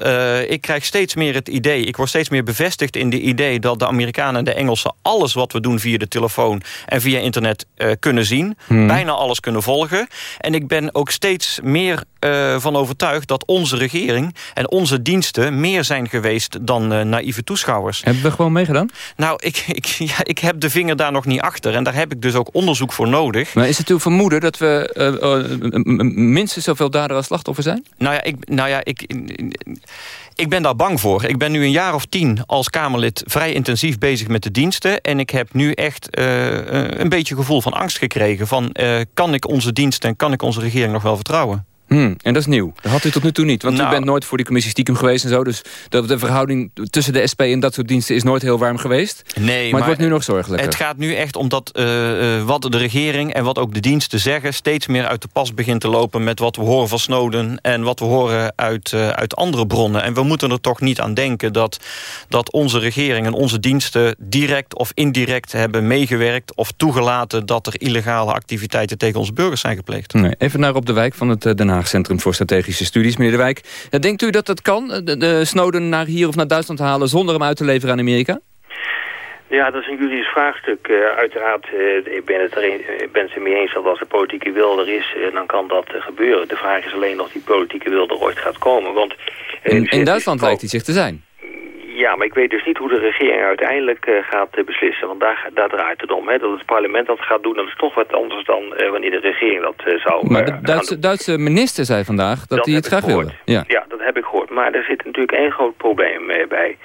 ik krijg steeds meer het idee, ik word steeds meer bevestigd in de idee... dat de Amerikanen en de Engelsen alles wat we doen via de telefoon... en via internet uh, kunnen zien. Hmm. Bijna alles kunnen volgen. En ik ben ook steeds meer uh, van overtuigd dat onze regering... en onze diensten meer zijn geweest dan uh, naïeve toeschouwers. Hebben we gewoon meegedaan? Nou, ik, [laughs] ik, ja, ik heb de vinger daar nog niet achter. En daar heb ik dus ook onderzoek voor nodig. Maar is het uw vermoeden dat we minstens zoveel dader als slachtoffer zijn? Nou ja, ik... Nou ja, ik ik ben daar bang voor. Ik ben nu een jaar of tien als Kamerlid vrij intensief bezig met de diensten. En ik heb nu echt uh, een beetje gevoel van angst gekregen. Van, uh, kan ik onze diensten en kan ik onze regering nog wel vertrouwen? Hmm, en dat is nieuw. Dat had u tot nu toe niet. Want nou, u bent nooit voor die commissie stiekem geweest en zo. Dus de, de, verhouding tussen de SP en dat soort diensten is nooit heel warm geweest. Nee, maar, maar het wordt nu nog zorgelijker. Het gaat nu echt omdat uh, uh, wat de regering en wat ook de diensten zeggen... steeds meer uit de pas begint te lopen met wat we horen van Snowden... en wat we horen uit, uh, uit andere bronnen. En we moeten er toch niet aan denken dat, dat onze regering en onze diensten... direct of indirect hebben meegewerkt of toegelaten... dat er illegale activiteiten tegen onze burgers zijn gepleegd. Nee, even naar op de wijk van het Den Haag Centrum voor Strategische Studies, meneer De Wijk. Denkt u dat dat kan, de, de Snowden naar hier of naar Duitsland halen... zonder hem uit te leveren aan Amerika? Ja, dat is een juridisch vraagstuk. Uh, uiteraard, uh, ik ben het, er een, ben het er mee eens dat als de politieke wil er is, uh, dan kan dat gebeuren. De vraag is alleen of die politieke wil er ooit gaat komen. Want, in, in Duitsland lijkt hij zich te zijn. Ja, maar ik weet dus niet hoe de regering uiteindelijk uh, gaat uh, beslissen. Want daar, daar draait het om. Hè. Dat het parlement dat gaat doen, dat is toch wat anders dan uh, wanneer de regering dat zou Maar de Duitse, Duitse, minister zei vandaag dat, hij het graag wilde. Ja. ja, dat heb ik gehoord. Maar er zit natuurlijk één groot probleem bij.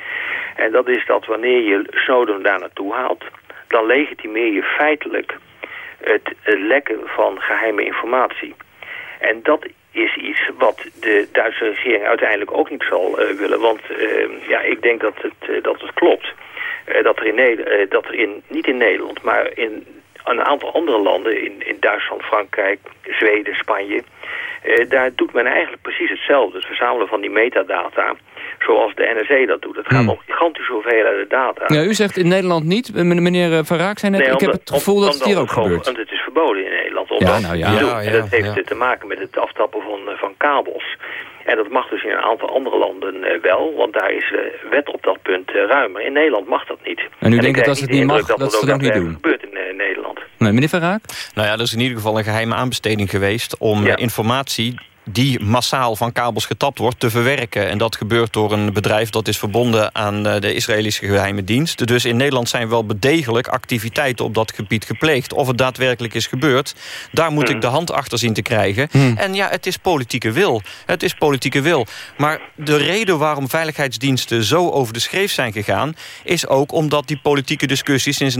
En dat is dat wanneer je Snowden daar naartoe haalt... dan legitimeer je feitelijk het, het lekken van geheime informatie. En dat is iets wat de Duitse regering uiteindelijk ook niet zal uh, willen. Want uh, ja, ik denk dat het, uh, dat het klopt. dat, er in dat er in, niet in Nederland, maar in een aantal andere landen... in, in Duitsland, Frankrijk, Zweden, Spanje... daar doet men eigenlijk precies hetzelfde. Het verzamelen van die metadata zoals de NRC dat doet. Het gaat hmm. om gigantische hoeveelheden data. Ja, u zegt in Nederland niet, meneer Van Raak zei net, nee, ik heb het gevoel dat het hier ook gebeurt. Want het is verboden in Nederland om ja, dat nou ja. te doen. Ja, ja, en dat heeft te maken met het aftappen van, van kabels. En dat mag dus in een aantal andere landen uh, wel, want daar is de uh, wet op dat punt uh, ruimer. In Nederland mag dat niet. En u denkt dat als het niet mag, dat, dat ze dat ook niet doen? gebeurt in Nederland. Nee, meneer Van Raak? Nou ja, er is in ieder geval een geheime aanbesteding geweest om ja. informatie die massaal van kabels getapt wordt, te verwerken. En dat gebeurt door een bedrijf dat is verbonden aan de Israëlische geheime dienst. Dus in Nederland zijn wel bedegelijk activiteiten op dat gebied gepleegd. Of het daadwerkelijk is gebeurd, daar moet ik de hand achter zien te krijgen. Hmm. En ja, het is politieke wil. Het is politieke wil. Maar de reden waarom veiligheidsdiensten zo over de schreef zijn gegaan... is ook omdat die politieke discussie sinds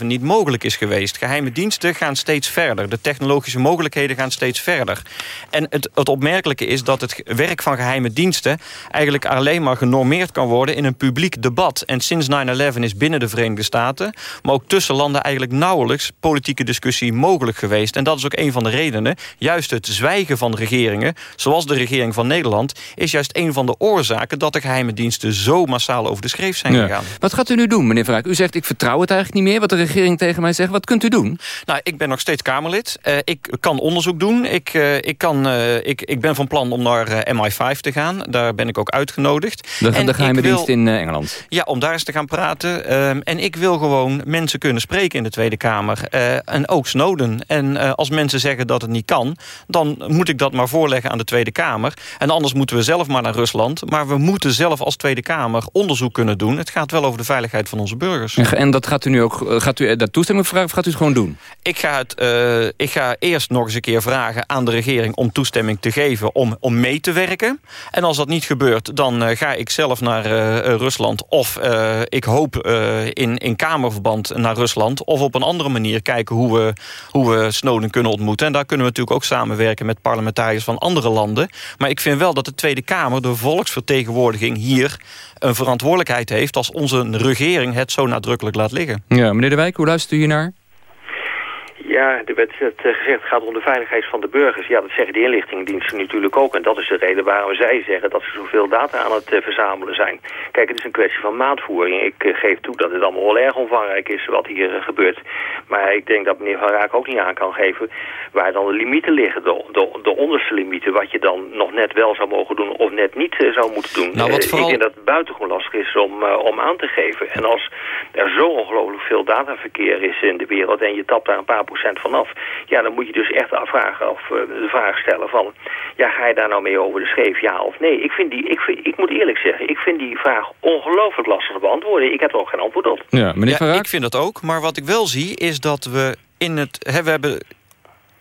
9-11 niet mogelijk is geweest. Geheime diensten gaan steeds verder. De technologische mogelijkheden gaan steeds verder. En het, het opmerkelijke is dat het werk van geheime diensten... eigenlijk alleen maar genormeerd kan worden in een publiek debat. En sinds 9-11 is binnen de Verenigde Staten... maar ook tussen landen eigenlijk nauwelijks politieke discussie mogelijk geweest. En dat is ook een van de redenen. Juist het zwijgen van regeringen, zoals de regering van Nederland... is juist een van de oorzaken dat de geheime diensten zo massaal over de schreef zijn gegaan. Wat gaat u nu doen, meneer Verraak? U zegt, ik vertrouw het eigenlijk niet meer, wat de regering tegen mij zegt. Wat kunt u doen? Nou, ik ben nog steeds Kamerlid. Uh, ik kan onderzoek doen. Ik, uh, ik, kan, uh, ik, ik ben van plan om naar MI5 te gaan. Daar ben ik ook uitgenodigd. De, en de geheime wil, dienst in Engeland? Ja, om daar eens te gaan praten. Ehm, en ik wil gewoon mensen kunnen spreken in de Tweede Kamer. en ook Snowden. En als mensen zeggen dat het niet kan... dan moet ik dat maar voorleggen aan de Tweede Kamer. En anders moeten we zelf maar naar Rusland. Maar we moeten zelf als Tweede Kamer onderzoek kunnen doen. Het gaat wel over de veiligheid van onze burgers. En dat gaat u nu ook... Gaat u daar toestemming vragen of gaat u het gewoon doen? Ik ga, het, uh, ik ga eerst nog eens een keer vragen aan de regering... om toestemming te geven om, om mee te werken. En als dat niet gebeurt, dan uh, ga ik zelf naar uh, Rusland. Of ik hoop in, in kamerverband naar Rusland. Of op een andere manier kijken hoe we, hoe we Snowden kunnen ontmoeten. En daar kunnen we natuurlijk ook samenwerken met parlementariërs van andere landen. Maar ik vind wel dat de Tweede Kamer, de volksvertegenwoordiging hier... een verantwoordelijkheid heeft als onze regering het zo nadrukkelijk laat liggen. Ja, meneer De Wijk, hoe luistert u hiernaar? Ja, er werd het eh, gezegd, gaat om de veiligheid van de burgers. Ja, dat zeggen de inlichtingendiensten natuurlijk ook. En dat is de reden waarom zij zeggen dat ze zoveel data aan het uh, verzamelen zijn. Kijk, het is een kwestie van maatvoering. Ik uh, geef toe dat het allemaal wel erg omvangrijk is wat hier gebeurt. Maar ik denk dat meneer Van Raak ook niet aan kan geven waar dan de limieten liggen. De, de, de onderste limieten, wat je dan nog net wel zou mogen doen of net niet zou moeten doen. Nou, wat vooral... Ik denk dat het buitengewoon lastig is om, om aan te geven. En als er zo ongelooflijk veel dataverkeer is in de wereld en je tapt daar een paar vanaf. Ja, dan moet je dus echt afvragen of uh, de vraag stellen van... ja, ga je daar nou mee over de scheef, ja of nee? Ik, vind die, ik, vind, ik moet eerlijk zeggen, ik vind die vraag ongelooflijk lastig te beantwoorden. Ik heb er ook geen antwoord op. Ja, meneer ja, ik vind dat ook. Maar wat ik wel zie is dat we in het... Hè, we hebben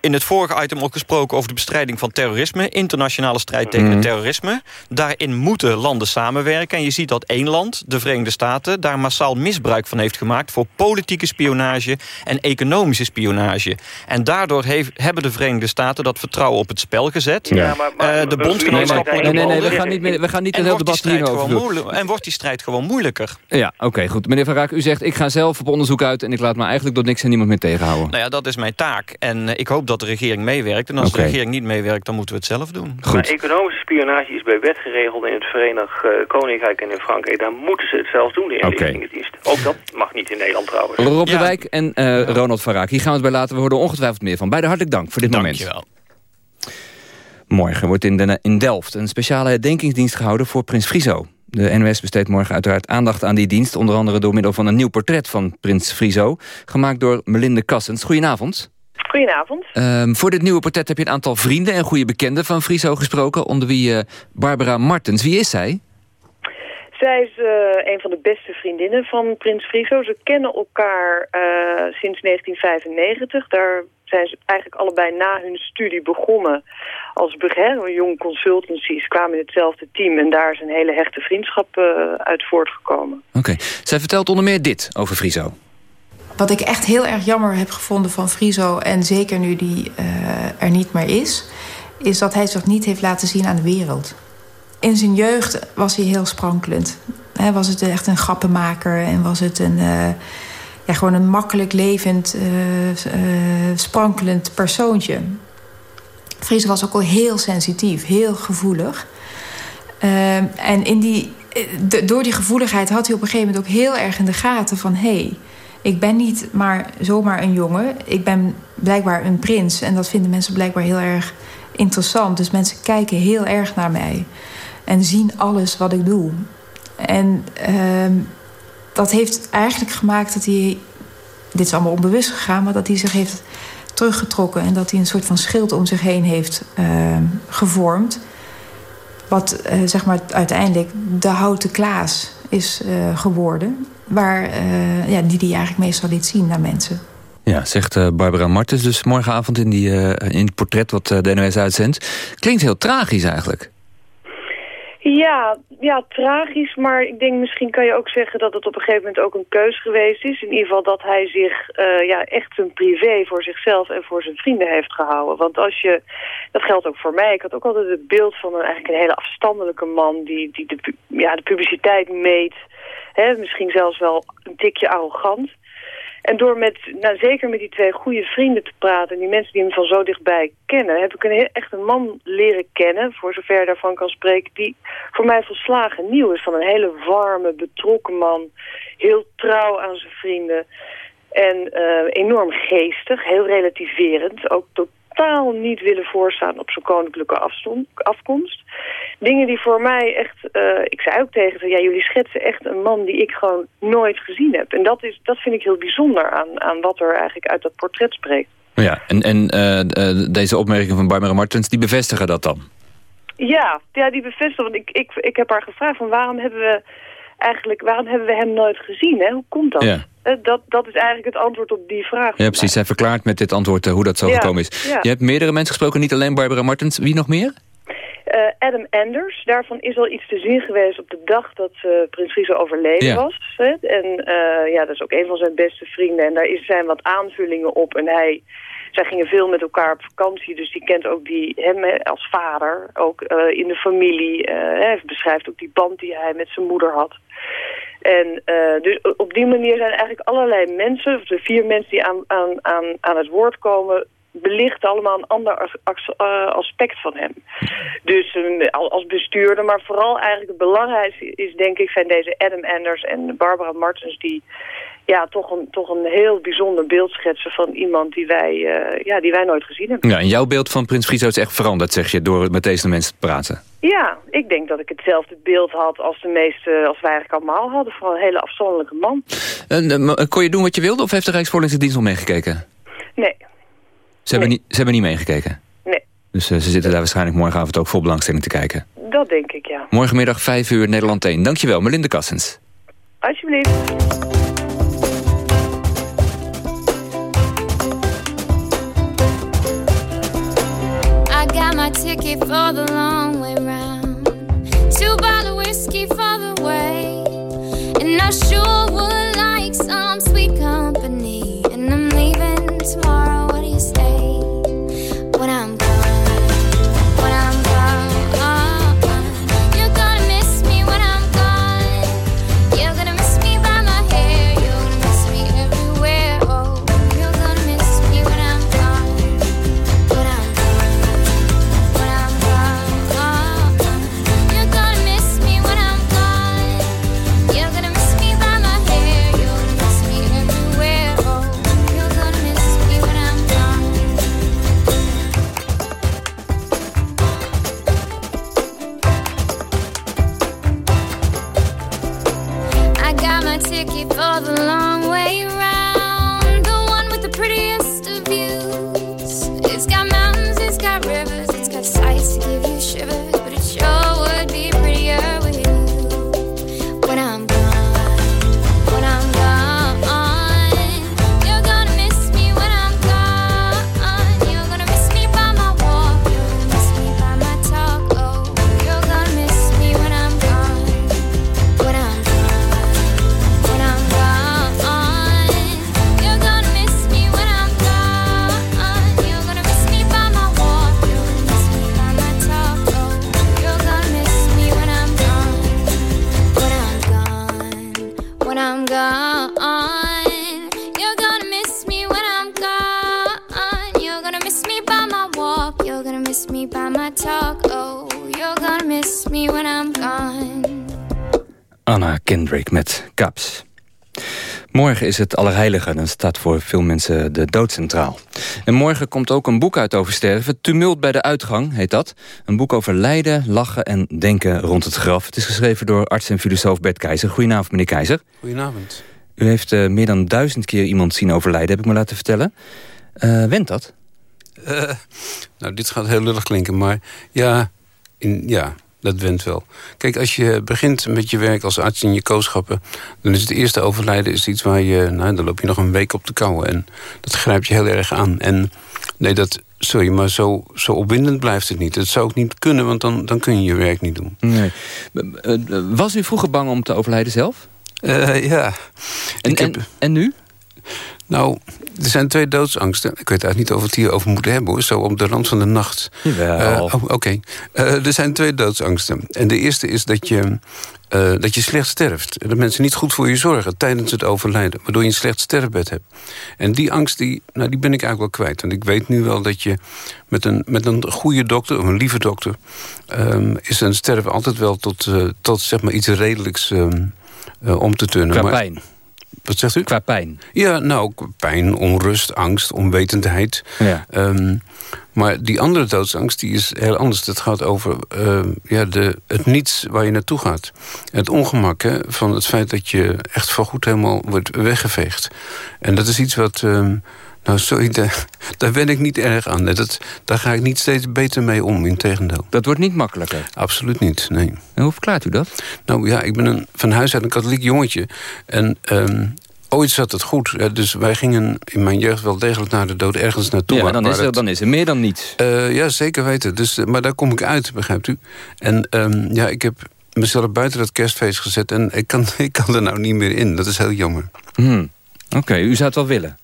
in het vorige item ook gesproken over de bestrijding van terrorisme. Internationale strijd tegen Mhm. het terrorisme. Daarin moeten landen samenwerken. En je ziet dat één land, de Verenigde Staten... daar massaal misbruik van heeft gemaakt... voor politieke spionage en economische spionage. En daardoor heeft, hebben de Verenigde Staten dat vertrouwen op het spel gezet. Ja. maar, maar, Eh, de bondgenootschap Nee, nee, nee, we gaan niet, we gaan niet en een heel wordt, die debat strijd hierover gewoon doen. moeilijk, en wordt die strijd gewoon moeilijker. Ja, oké, goed. Meneer Van Raak, u zegt, ik ga zelf op onderzoek uit... en ik laat me eigenlijk door niks en niemand meer tegenhouden. Nou ja, dat is mijn taak. En eh, ik hoop dat de regering meewerkt. En als de regering niet meewerkt, dan moeten we het zelf doen. Maar economische spionage is bij wet geregeld in het Verenigd eh, Koninkrijk en in Frankrijk. Daar moeten ze het zelf doen, de Oké. inlichtingendienst. Ook dat mag niet in Nederland trouwens. Rob de Wijk en eh, Ronald van Raak. Hier gaan we het bij laten. We horen ongetwijfeld meer van. Beide hartelijk dank voor dit Dankjewel. moment. Morgen wordt in, de, in Delft een speciale herdenkingsdienst gehouden voor Prins Friso. De NOS besteedt morgen uiteraard aandacht aan die dienst... onder andere door middel van een nieuw portret van Prins Friso... gemaakt door Melinde Kassens. Goedenavond. Goedenavond. Ehm, voor dit nieuwe portret heb je een aantal vrienden en goede bekenden van Friso gesproken... onder wie eh, Barbara Martens. Wie is zij? Zij is eh, een van de beste vriendinnen van Prins Friso. Ze kennen elkaar eh, sinds 1995. Daar zijn ze eigenlijk allebei na hun studie begonnen als begin. Jong consultancies kwamen in hetzelfde team en daar is een hele hechte vriendschap uit voortgekomen. Oké. Zij vertelt onder meer dit over Friso. Wat ik echt heel erg jammer heb gevonden van Friso... en zeker nu die eh, er niet meer is... is dat hij zich niet heeft laten zien aan de wereld. In zijn jeugd was hij heel sprankelend. Hij was het echt een grappenmaker en was het een... eh, ja, gewoon een makkelijk levend, eh, sprankelend persoontje. Friso was ook al heel sensitief, heel gevoelig. Ehm, en in die, door die gevoeligheid had hij op een gegeven moment ook heel erg in de gaten van... hé, hey, ik ben niet maar zomaar een jongen, ik ben blijkbaar een prins. En dat vinden mensen blijkbaar heel erg interessant. Dus mensen kijken heel erg naar mij en zien alles wat ik doe. En ehm, dat heeft eigenlijk gemaakt dat hij... Dit is allemaal onbewust gegaan, maar dat hij zich heeft teruggetrokken... en dat hij een soort van schild om zich heen heeft ehm, gevormd... Wat eh, zeg maar uiteindelijk de houten Klaas is eh, geworden. Waar, eh, ja, die die eigenlijk meestal liet zien naar mensen. Ja, zegt eh, Barbara Martens dus morgenavond in, die, in het portret wat de NOS uitzendt. Klinkt heel tragisch eigenlijk. Ja, ja, tragisch, maar ik denk misschien kan je ook zeggen dat het op een gegeven moment ook een keus geweest is. In ieder geval dat hij zich uh, ja, echt zijn privé voor zichzelf en voor zijn vrienden heeft gehouden. Want als je, dat geldt ook voor mij, ik had ook altijd het beeld van een, eigenlijk een hele afstandelijke man die, die de, ja, de publiciteit meet. Hè, misschien zelfs wel een tikje arrogant. En door met, nou zeker met die twee goede vrienden te praten... die mensen die hem van zo dichtbij kennen... heb ik een, echt een man leren kennen, voor zover daarvan kan spreken... die voor mij volslagen nieuw is. Van een hele warme, betrokken man. Heel trouw aan zijn vrienden. En uh, enorm geestig, heel relativerend. Ook totaal niet willen voorstaan op zijn koninklijke afstond, afkomst. Dingen die voor mij echt... Uh, ik zei ook tegen ze, ja, jullie schetsen echt een man die ik gewoon nooit gezien heb. En dat, is, dat vind ik heel bijzonder aan, aan wat er eigenlijk uit dat portret spreekt. Ja, en, en uh, deze opmerkingen van Barbara Martens, die bevestigen dat dan? Ja, ja die bevestigen. Want ik, ik, ik heb haar gevraagd van waarom hebben we eigenlijk, waarom hebben we hem nooit gezien? Hè? Hoe komt dat? Ja. Dat, dat is eigenlijk het antwoord op die vraag. Ja, precies. Zij verklaart met dit antwoord hoe dat zo Ja, gekomen is. ja. Je hebt meerdere mensen gesproken, niet alleen Barbara Martens. Wie nog meer? Eh, Adam Anders, daarvan is al iets te zien geweest op de dag dat eh, Prins Friso overleden Ja. was. Hè? En eh, ja, dat is ook een van zijn beste vrienden. En daar is, zijn wat aanvullingen op. En hij, zij gingen veel met elkaar op vakantie. Dus die kent ook die, hem als vader, ook eh, in de familie. eh, hij beschrijft ook die band die hij met zijn moeder had. En eh, dus op die manier zijn eigenlijk allerlei mensen, of de vier mensen die aan, aan, aan, aan het woord komen, belichten allemaal een ander eh, aspect van hem. Dus eh, al- als bestuurder, maar vooral eigenlijk het belangrijkste is denk ik zijn deze Adam Anders en Barbara Martens die ja, toch een, toch een heel bijzonder beeld schetsen van iemand die wij, eh, ja, die wij nooit gezien hebben. Ja, en jouw beeld van Prins Friso is echt veranderd, zeg je, door met deze mensen te praten. Ja, ik denk dat ik hetzelfde beeld had als de meeste, als wij eigenlijk allemaal hadden. Vooral een hele afzonderlijke man. En, eh, kon je doen wat je wilde, of heeft de Rijksvoorlichtingsdienst al meegekeken? Nee, Ze, hebben, niet, ze hebben niet meegekeken. nee, Dus eh, ze zitten daar waarschijnlijk morgenavond ook vol belangstelling te kijken. dat denk ik, ja. Morgenmiddag 5 uur Nederland 1. Dankjewel, Melinde Kassens. Alsjeblieft. I got my ticket for the long way round. Two bottle whiskey for the way. And I sure would like some sweet company. And I'm leaving tomorrow. Kaps. Morgen is het Allerheilige, dan staat voor veel mensen de dood centraal. En morgen komt ook een boek uit over sterven. Tumult bij de uitgang heet dat. Een boek over lijden, lachen en denken rond het graf. Het is geschreven door arts en filosoof Bert Keizer. Goedenavond, meneer Keizer. Goedenavond. U heeft eh, meer dan duizend keer iemand zien overlijden, heb ik me laten vertellen. Eh went dat? Eh, nou, dit gaat heel lullig klinken, maar ja, in, ja, dat went wel. Kijk, als je begint met je werk als arts in je kooschappen... dan is het eerste overlijden is iets waar je... nou, dan loop je nog een week op te kouwen. En dat grijpt je heel erg aan. En Nee, dat, sorry, maar zo, zo opwindend blijft het niet. Dat zou ook niet kunnen, want dan, dan kun je je werk niet doen. Nee. Eh, Was u vroeger bang om te overlijden zelf? Eh, ja. En, en, en nu? Nou, er zijn twee doodsangsten. Ik weet eigenlijk niet of we het hier over moeten hebben, hoor. Zo op de rand van de nacht. Jawel. Oh, Oké. Eh, er zijn twee doodsangsten. En de eerste is dat je, eh, dat je slecht sterft. En dat mensen niet goed voor je zorgen tijdens het overlijden. Waardoor je een slecht sterfbed hebt. En die angst, die, nou, die ben ik eigenlijk wel kwijt. Want ik weet nu wel dat je met een, met een goede dokter, of een lieve dokter... ehm, is een sterven altijd wel tot, tot zeg maar iets redelijks ehm, eh, om te turnen. Qua Maar- pijn? Wat zegt u? Qua pijn? Ja, nou, pijn, onrust, angst, onwetendheid. Ja. Ehm, maar die andere doodsangst die is heel anders. Dat gaat over ehm, ja, de, het niets waar je naartoe gaat. Het ongemak hè, van het feit dat je echt voorgoed helemaal wordt weggeveegd. En dat is iets wat... ehm, nou, sorry, daar, daar ben ik niet erg aan. Dat, daar ga ik niet steeds beter mee om, integendeel. Dat wordt niet makkelijker? Absoluut niet, nee. En hoe verklaart u dat? Nou ja, ik ben een, van huis uit een katholiek jongetje. En ehm, ooit zat het goed. Dus wij gingen in mijn jeugd wel degelijk naar de dood ergens naartoe. Ja, dan is, er, dan is er meer dan niets. Eh, ja, zeker weten. Dus, eh, maar daar kom ik uit, begrijpt u. En ehm, ja, ik heb mezelf buiten dat kerstfeest gezet... en ik kan, [laughs] ik kan er nou niet meer in. Dat is heel jammer. Hmm. Oké, u zou het wel willen?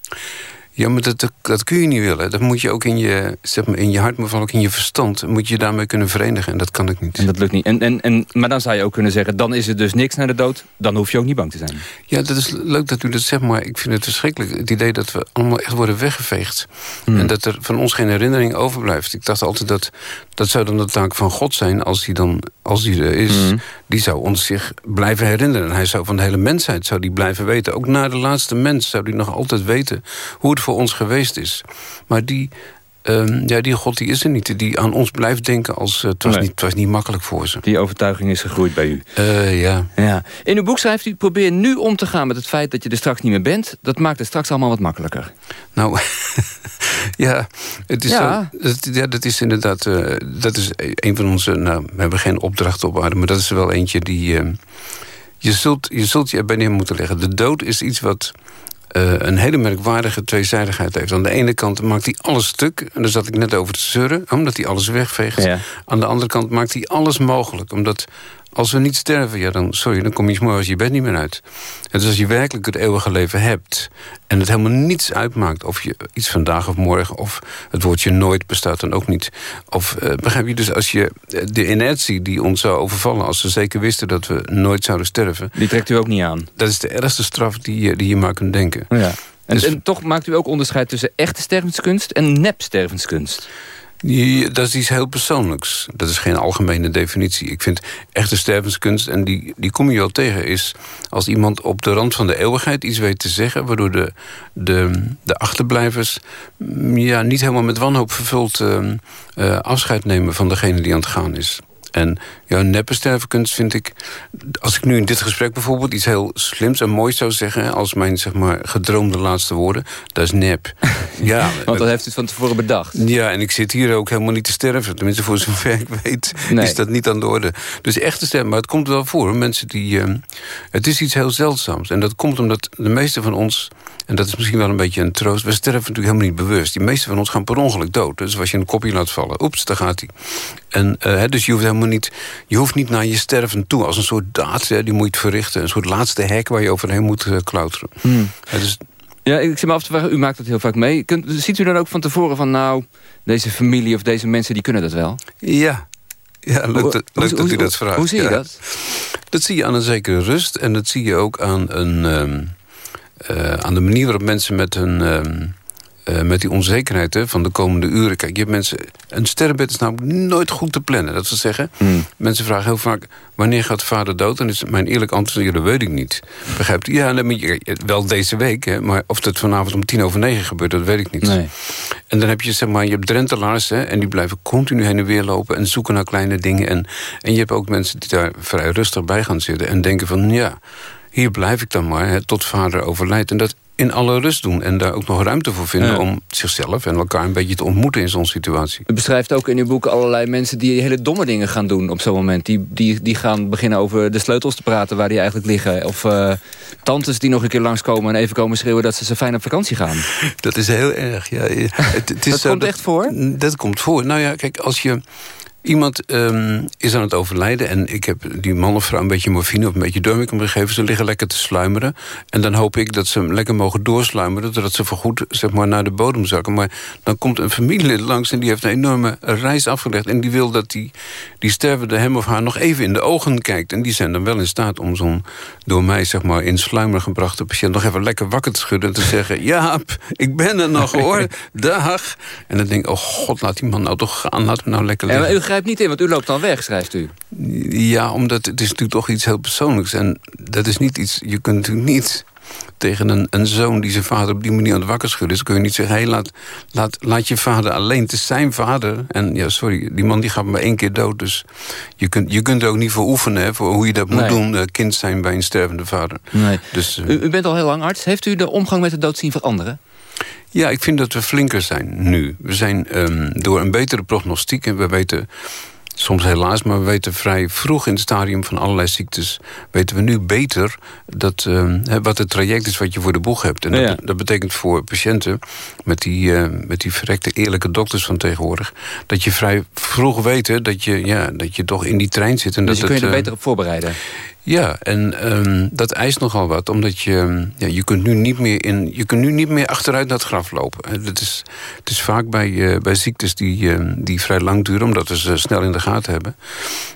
Ja, maar dat, dat, kun je niet willen. Dat moet je ook in je, zeg maar, in je hart, maar vooral ook in je verstand... moet je daarmee kunnen verenigen. En dat kan ik niet. En dat lukt niet. En, en, en, maar dan zou je ook kunnen zeggen, dan is er dus niks naar de dood. Dan hoef je ook niet bang te zijn. Ja, dat is leuk dat u dat zegt, maar ik vind het verschrikkelijk. Het idee dat we allemaal echt worden weggeveegd. En dat er van ons geen herinnering overblijft. Ik dacht altijd dat dat zou dan de taak van God zijn als hij, dan, als hij er is. Die zou ons zich blijven herinneren. En hij zou van de hele mensheid zou die blijven weten. Ook na de laatste mens zou die nog altijd weten hoe het voor ons geweest is. Maar die, ehm, ja, die God die is er niet. Die aan ons blijft denken als eh, het, was Nee. niet, het was niet makkelijk voor ze. Die overtuiging is gegroeid bij u. Eh, ja. ja. In uw boek schrijft u, probeer nu om te gaan met het feit dat je er straks niet meer bent. Dat maakt het straks allemaal wat makkelijker. Nou, [laughs] ja, het is Ja. Zo, dat, ja, dat is inderdaad, eh, dat is een van onze, nou, we hebben geen opdracht op aarde, maar dat is wel eentje die, eh, je, zult, je zult je erbij neer moeten leggen. De dood is iets wat eh, een hele merkwaardige tweezijdigheid heeft. Aan de ene kant maakt hij alles stuk, en daar zat ik net over te zeuren, omdat hij alles wegveegt. Ja. Aan de andere kant maakt hij alles mogelijk, omdat als we niet sterven, ja, dan, sorry, dan kom je 's morgens je bed niet meer uit. En dus als je werkelijk het eeuwige leven hebt... en het helemaal niets uitmaakt of je iets vandaag of morgen... of het woordje nooit bestaat dan ook niet. Of eh, begrijp je, dus als je eh, de inertie die ons zou overvallen... als we zeker wisten dat we nooit zouden sterven... Die trekt u ook niet aan. Dat is de ergste straf die je, die je maar kunt denken. Ja. En, Dus- en toch maakt u ook onderscheid tussen echte stervenskunst en nep-stervenskunst. Dat is iets heel persoonlijks. Dat is geen algemene definitie. Ik vind echte stervenskunst, en die, die kom je wel tegen... is als iemand op de rand van de eeuwigheid iets weet te zeggen... waardoor de, de, de achterblijvers mm, ja, niet helemaal met wanhoop vervuld... eh, eh, afscheid nemen van degene die aan het gaan is. En ja, neppe stervenkunst vind ik... Als ik nu in dit gesprek bijvoorbeeld iets heel slims en moois zou zeggen... als mijn zeg maar, gedroomde laatste woorden, dat is nep. [laughs] ja, Want dat heeft u van tevoren bedacht. ja, en ik zit hier ook helemaal niet te sterven. Tenminste, voor zover [laughs] ik weet Nee. is dat niet aan de orde. Dus echte sterven, maar het komt wel voor. Mensen die... eh, het is iets heel zeldzaams. En dat komt omdat de meeste van ons... en dat is misschien wel een beetje een troost... we sterven natuurlijk helemaal niet bewust. Die meeste van ons gaan per ongeluk dood. Dus als je een kopje laat vallen, oeps, daar gaat hij. En eh, dus je hoeft helemaal niet... je hoeft niet naar je sterven toe als een soort daad... Hè, die moet je verrichten. Een soort laatste hek waar je overheen moet eh, klauteren. Ja, dus Ja, ik zit me af te vragen, u maakt dat heel vaak mee. Kunt, ziet u dan ook van tevoren van, nou, deze familie of deze mensen, die kunnen dat wel? Ja, ja leuk, dat, hoe- u dat vraagt. hoe zie je Ja. dat? Dat zie je aan een zekere rust en dat zie je ook aan, een, eh, aan de manier waarop mensen met hun... ehm, eh, met die onzekerheid hè, van de komende uren. Kijk, je hebt mensen. Een sterrenbed is namelijk nooit goed te plannen. Dat wil zeggen, mensen vragen heel vaak: wanneer gaat vader dood? Dan is mijn eerlijk antwoord: ja, dat weet ik niet. Begrijpt u? Ja, dan moet je, wel deze week, hè, maar of dat vanavond om tien over negen gebeurt, dat weet ik niet. Nee. En dan heb je, zeg maar, je hebt drentelaars... Hè, en die blijven continu heen en weer lopen... en zoeken naar kleine dingen. En, en je hebt ook mensen die daar vrij rustig bij gaan zitten... en denken van, ja, hier blijf ik dan maar, hè, tot vader overlijdt. En dat in alle rust doen. En daar ook nog ruimte voor vinden om zichzelf en elkaar een beetje te ontmoeten in zo'n situatie. U beschrijft ook in uw boek allerlei mensen die hele domme dingen gaan doen op zo'n moment. Die, die, die gaan beginnen over de sleutels te praten waar die eigenlijk liggen. Of uh, tantes die nog een keer langskomen en even komen schreeuwen dat ze zo fijn op vakantie gaan. [laughs] Dat is heel erg, ja. Het, het is dat komt echt voor? Dat komt voor. Nou ja, kijk, als je Iemand um, is aan het overlijden en ik heb die man of vrouw een beetje morfine of een beetje dormicum gegeven. Ze liggen lekker te sluimeren. En dan hoop ik dat ze lekker mogen doorsluimeren, zodat ze voorgoed zeg maar, naar de bodem zakken. Maar dan komt een familielid langs en die heeft een enorme reis afgelegd. En die wil dat die, die stervende hem of haar nog even in de ogen kijkt. En die zijn dan wel in staat om zo'n door mij zeg maar, in sluimer gebrachte patiënt nog even lekker wakker te schudden. En te zeggen, [laughs] Jaap, ik ben er nog hoor, [laughs] dag. En dan denk ik, oh god, laat die man nou toch gaan, laat hem nou lekker liggen. Ja, niet in, want u loopt dan weg, schrijft u. Ja, omdat het is natuurlijk toch iets heel persoonlijks. En dat is niet iets... Je kunt natuurlijk niet tegen een, een zoon die zijn vader op die manier aan het wakker schudden is... kun je niet zeggen, hey, laat, laat, laat je vader alleen. Het is zijn vader. En ja, sorry, die man die gaat maar één keer dood. Dus je kunt, je kunt er ook niet voor oefenen... Hè, voor hoe je dat moet doen, uh, kind zijn bij een stervende vader. Nee. Dus, uh, u, u bent al heel lang arts. Heeft u de omgang met de dood zien veranderen? Ja, ik vind dat we flinker zijn nu. We zijn um, door een betere prognostiek... en we weten soms helaas, maar we weten vrij vroeg in het stadium van allerlei ziektes... weten we nu beter dat, uh, wat het traject is wat je voor de boeg hebt. En dat, ja. dat betekent voor patiënten, met die, uh, met die verrekte eerlijke dokters van tegenwoordig... dat je vrij vroeg weet dat je, ja, dat je toch in die trein zit. En dus dat je kun je er beter op voorbereiden? Ja, en um, dat eist nogal wat. Omdat je, ja, je, kunt nu niet meer in, je kunt nu niet meer achteruit naar het graf lopen. Het is, het is vaak bij, uh, bij ziektes die, uh, die vrij lang duren... omdat we ze snel in de gaten hebben...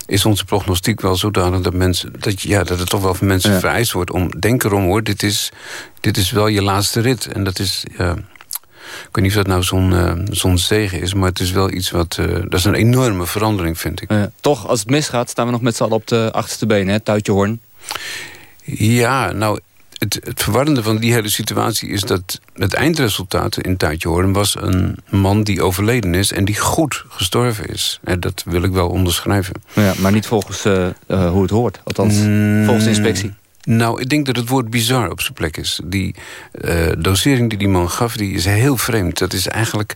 is onze prognostiek wel zodanig dat, mensen, dat, ja, dat het toch wel van mensen ja. vereist wordt... om denk erom hoor, dit is, dit is wel je laatste rit. En dat is... ik weet niet of dat nou zo'n uh, zo'n zegen is... maar het is wel iets wat... Uh, dat is een enorme verandering, vind ik. Uh, toch, als het misgaat, staan we nog met z'n allen op de achterste benen, hè? Tuitje hoorn. Ja, nou, het, het verwarrende van die hele situatie is dat het eindresultaat in Tuitje Hoorn was een man die overleden is en die goed gestorven is. En dat wil ik wel onderschrijven. Ja, maar niet volgens uh, hoe het hoort, althans mm, volgens de inspectie. Nou, ik denk dat het woord bizar op zijn plek is. Die uh, dosering die die man gaf, die is heel vreemd. Dat is eigenlijk,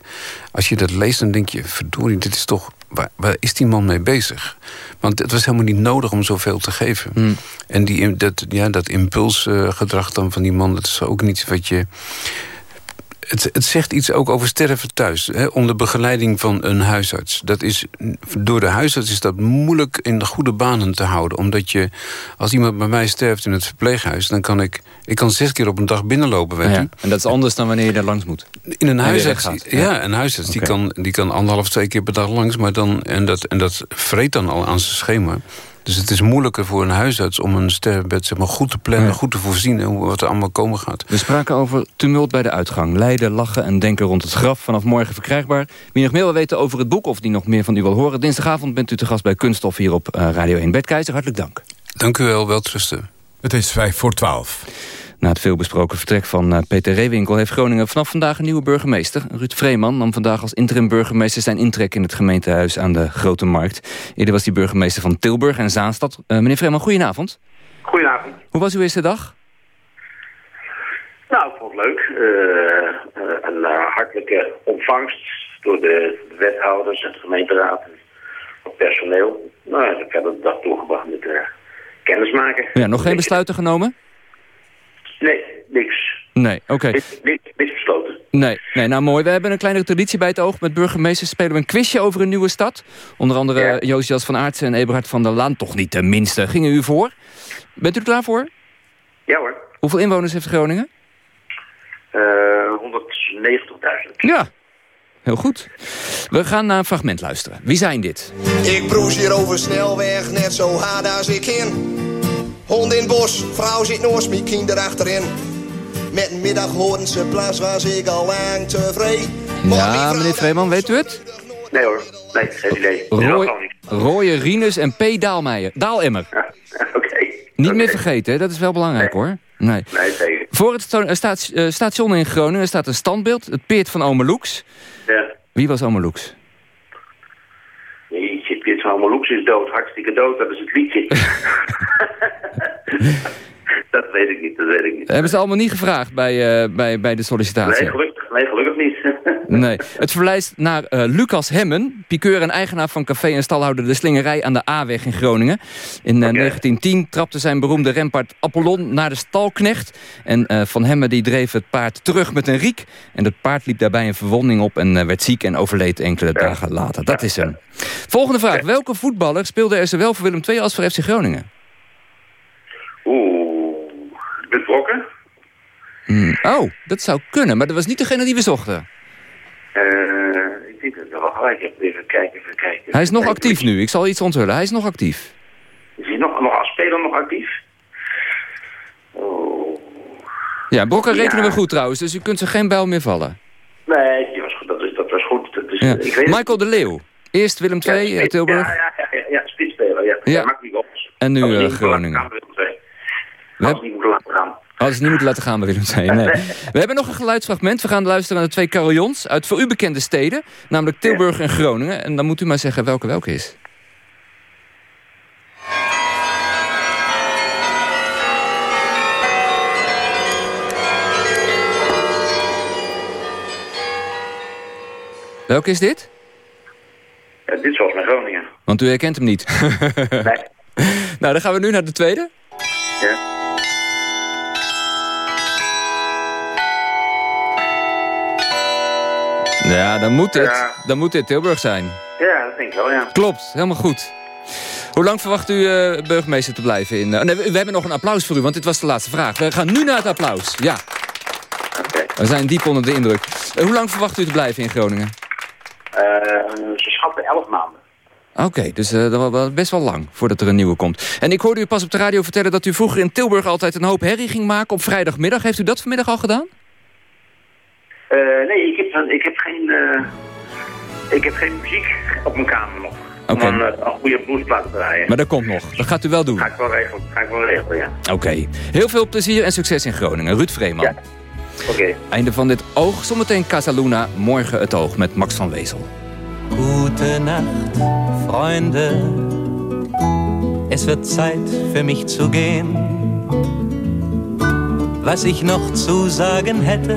als je dat leest, dan denk je... verdorie, dit is toch... Waar, waar is die man mee bezig? Want het was helemaal niet nodig om zoveel te geven. Hmm. En die, dat, ja, dat impulsgedrag dan van die man... dat is ook niet wat je... Het, het, zegt iets ook over sterven thuis. Hè, onder begeleiding van een huisarts. Dat is, door de huisarts is dat moeilijk in de goede banen te houden. Omdat je, als iemand bij mij sterft in het verpleeghuis... dan kan ik, ik kan zes keer op een dag binnenlopen. Weet ja, en dat is anders dan wanneer je daar langs moet? In een huisarts, ja, ja, een huisarts okay. die, kan, die kan anderhalf, twee keer per dag langs. Maar dan, en, dat, en dat vreet dan al aan zijn schema. Dus het is moeilijker voor een huisarts om een sterrenbed zeg maar, goed te plannen... Ja. goed te voorzien en wat er allemaal komen gaat. We spraken over tumult bij de uitgang. Lijden, lachen en denken rond het graf. Vanaf morgen verkrijgbaar. Wie nog meer wil weten over het boek of die nog meer van u wil horen... dinsdagavond bent u te gast bij Kunststof hier op Radio 1. Bert Keizer, hartelijk dank. Dank u wel, welterusten. Het is vijf voor twaalf. Na het veelbesproken vertrek van uh, Peter Reewinkel... heeft Groningen vanaf vandaag een nieuwe burgemeester. Ruud Vreeman nam vandaag als interim burgemeester... zijn intrek in het gemeentehuis aan de Grote Markt. Eerder was hij burgemeester van Tilburg en Zaanstad. Uh, meneer Vreeman, goedenavond. Goedenavond. Hoe was uw eerste dag? Nou, ik vond het leuk. Uh, een hartelijke ontvangst door de wethouders en de gemeenteraad en het personeel. Nou, ik heb de dag doorgebracht met kennismaken. Ja, nog geen besluiten genomen? Nee, niks. Nee, oké. Okay. Niks, niks, niks, besloten. Nee, nee, nou mooi. We hebben een kleine traditie bij het oog. Met burgemeesters spelen we een quizje over een nieuwe stad. Onder andere ja. Josias van Aartsen en Eberhard van der Laan. Toch niet de minste. Gingen u voor? Bent u er klaar voor? Ja hoor. Hoeveel inwoners heeft Groningen? Uh, 190.000. Ja, Heel goed. We gaan naar een fragment luisteren. Wie zijn dit? Ik broes hier over snelweg, net zo hard als ik in. Hond in bos, vrouw zit naast me, kinder achterin. Met een middaghoornse plas was ik al lang tevreden. Ja, meneer Vreeman, weet u het? Nee hoor, nee, geen idee. Roy, Roye Rinus en P. Daalmeijer. Daalemmer. Ja, [laughs] Oké. Okay. Niet okay. meer vergeten, hè? dat is wel belangrijk nee. hoor. Nee. nee zeker. Voor het sta uh, station in Groningen staat een standbeeld, het peert van Ome Loeks. Ja. Wie was Ome Loeks? Jeetje, Piet van Ome Loeks is dood, hartstikke dood, dat is het liedje. [laughs] dat weet ik niet, dat weet ik niet. Hebben ze allemaal niet gevraagd bij, eh, bij, bij de sollicitatie? Nee, gelukkig, nee, gelukkig niet. [laughs] Nee. Het verwijst naar eh, Lucas Hemmen, piqueur en eigenaar van café en stalhouder De Slingerij aan de A-weg in Groningen. In eh, 1910 trapte zijn beroemde renpaard Apollon naar de stalknecht. En eh, Van Hemmen die dreef het paard terug met een riek. En het paard liep daarbij een verwonding op en eh, werd ziek en overleed enkele dagen later. Dat is hem. Volgende vraag. Welke voetballer speelde er zowel voor Willem II als voor FC Groningen? Met brokken? Hmm, Oh, dat zou kunnen, maar dat was niet degene die we zochten. Eh, ik denk dat wel gelijk heb. Even kijken, even kijken. Hij is nog actief nu, ik zal iets onthullen. Hij is nog actief. Is hij nog, nog als speler nog actief? Oh. Ja, Brokken Ja. rekenen we goed trouwens, dus u kunt ze geen bijl meer vallen. Nee, die was, dat, is, dat was goed. Dat is, Ja. ik weet Michael de Leeuw. Eerst Willem II, ja, eh, Tilburg. Ja, ja, ja, ja, spitsspeler. Ja. Ja. En nu eh, Groningen. gaan bij Willem II. We Hadden ze niet moeten laten gaan. Niet laten II. Nee. [laughs] We hebben nog een geluidsfragment. We gaan luisteren naar de twee carillons uit voor u bekende steden. Namelijk Tilburg en Groningen. En dan moet u maar zeggen welke welke is. Welke is dit? Ja, dit is volgens mij Groningen. Want u herkent hem niet. [laughs] Nee. nou, dan gaan we nu naar de tweede. Ja. Ja, dan moet dit, Ja. dan moet dit Tilburg zijn. ja, dat denk ik wel, ja. Klopt, helemaal goed. Hoe lang verwacht u eh, burgemeester te blijven? In, eh, nee, we, hebben nog een applaus voor u, want dit was de laatste vraag. We gaan nu naar het applaus. Ja. We zijn diep onder de indruk. Eh, hoe lang verwacht u te blijven in Groningen? Ze schatten elf maanden. Oké, dus dat was best wel lang voordat er een nieuwe komt. En ik hoorde u pas op de radio vertellen dat u vroeger in Tilburg altijd een hoop herrie ging maken op vrijdagmiddag. Heeft u dat vanmiddag al gedaan? Eh, nee, ik heb, ik heb geen... eh, ik heb geen muziek op mijn kamer nog. Oké. Om een, eh, een goede bluesplaat te draaien. Maar dat komt nog. Dat gaat u wel doen. Ga ik wel regelen, ga ik wel regelen, ja. Oké. Heel veel plezier en succes in Groningen. Ruud Vreeman. Oké. Einde van dit oog. Zometeen Casaluna. Morgen het oog met Max van Wezel. Gute Nacht, Freunde. Es wird Zeit für mich zu gehen. Was ich noch zu sagen hätte,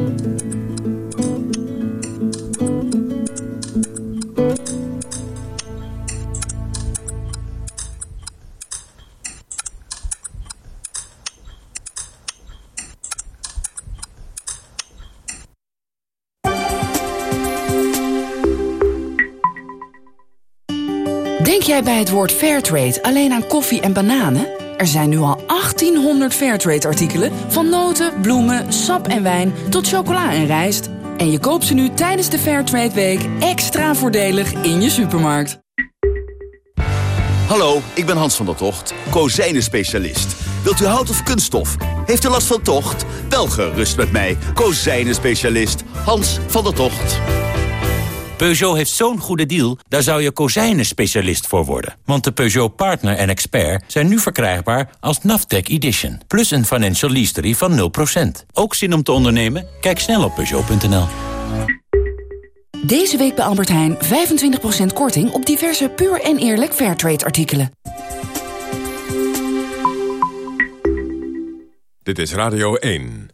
Bij het woord Fairtrade alleen aan koffie en bananen? Er zijn nu al 1800 Fairtrade-artikelen... van noten, bloemen, sap en wijn tot chocola en rijst. En je koopt ze nu tijdens de Fairtrade Week extra voordelig in je supermarkt. Hallo, ik ben Hans van der Tocht, kozijnen-specialist. Wilt u hout of kunststof? Heeft u last van tocht? Wel gerust met mij, kozijnen-specialist Hans van der Tocht. Peugeot heeft zo'n goede deal, daar zou je kozijnen-specialist voor worden. Want de Peugeot Partner en Expert zijn nu verkrijgbaar als Naftec Edition. Plus een financial leasery van 0%. Ook zin om te ondernemen? Kijk snel op Peugeot.nl. Deze week bij Albert Heijn 25% korting op diverse puur en eerlijk Fairtrade-artikelen. Dit is Radio 1.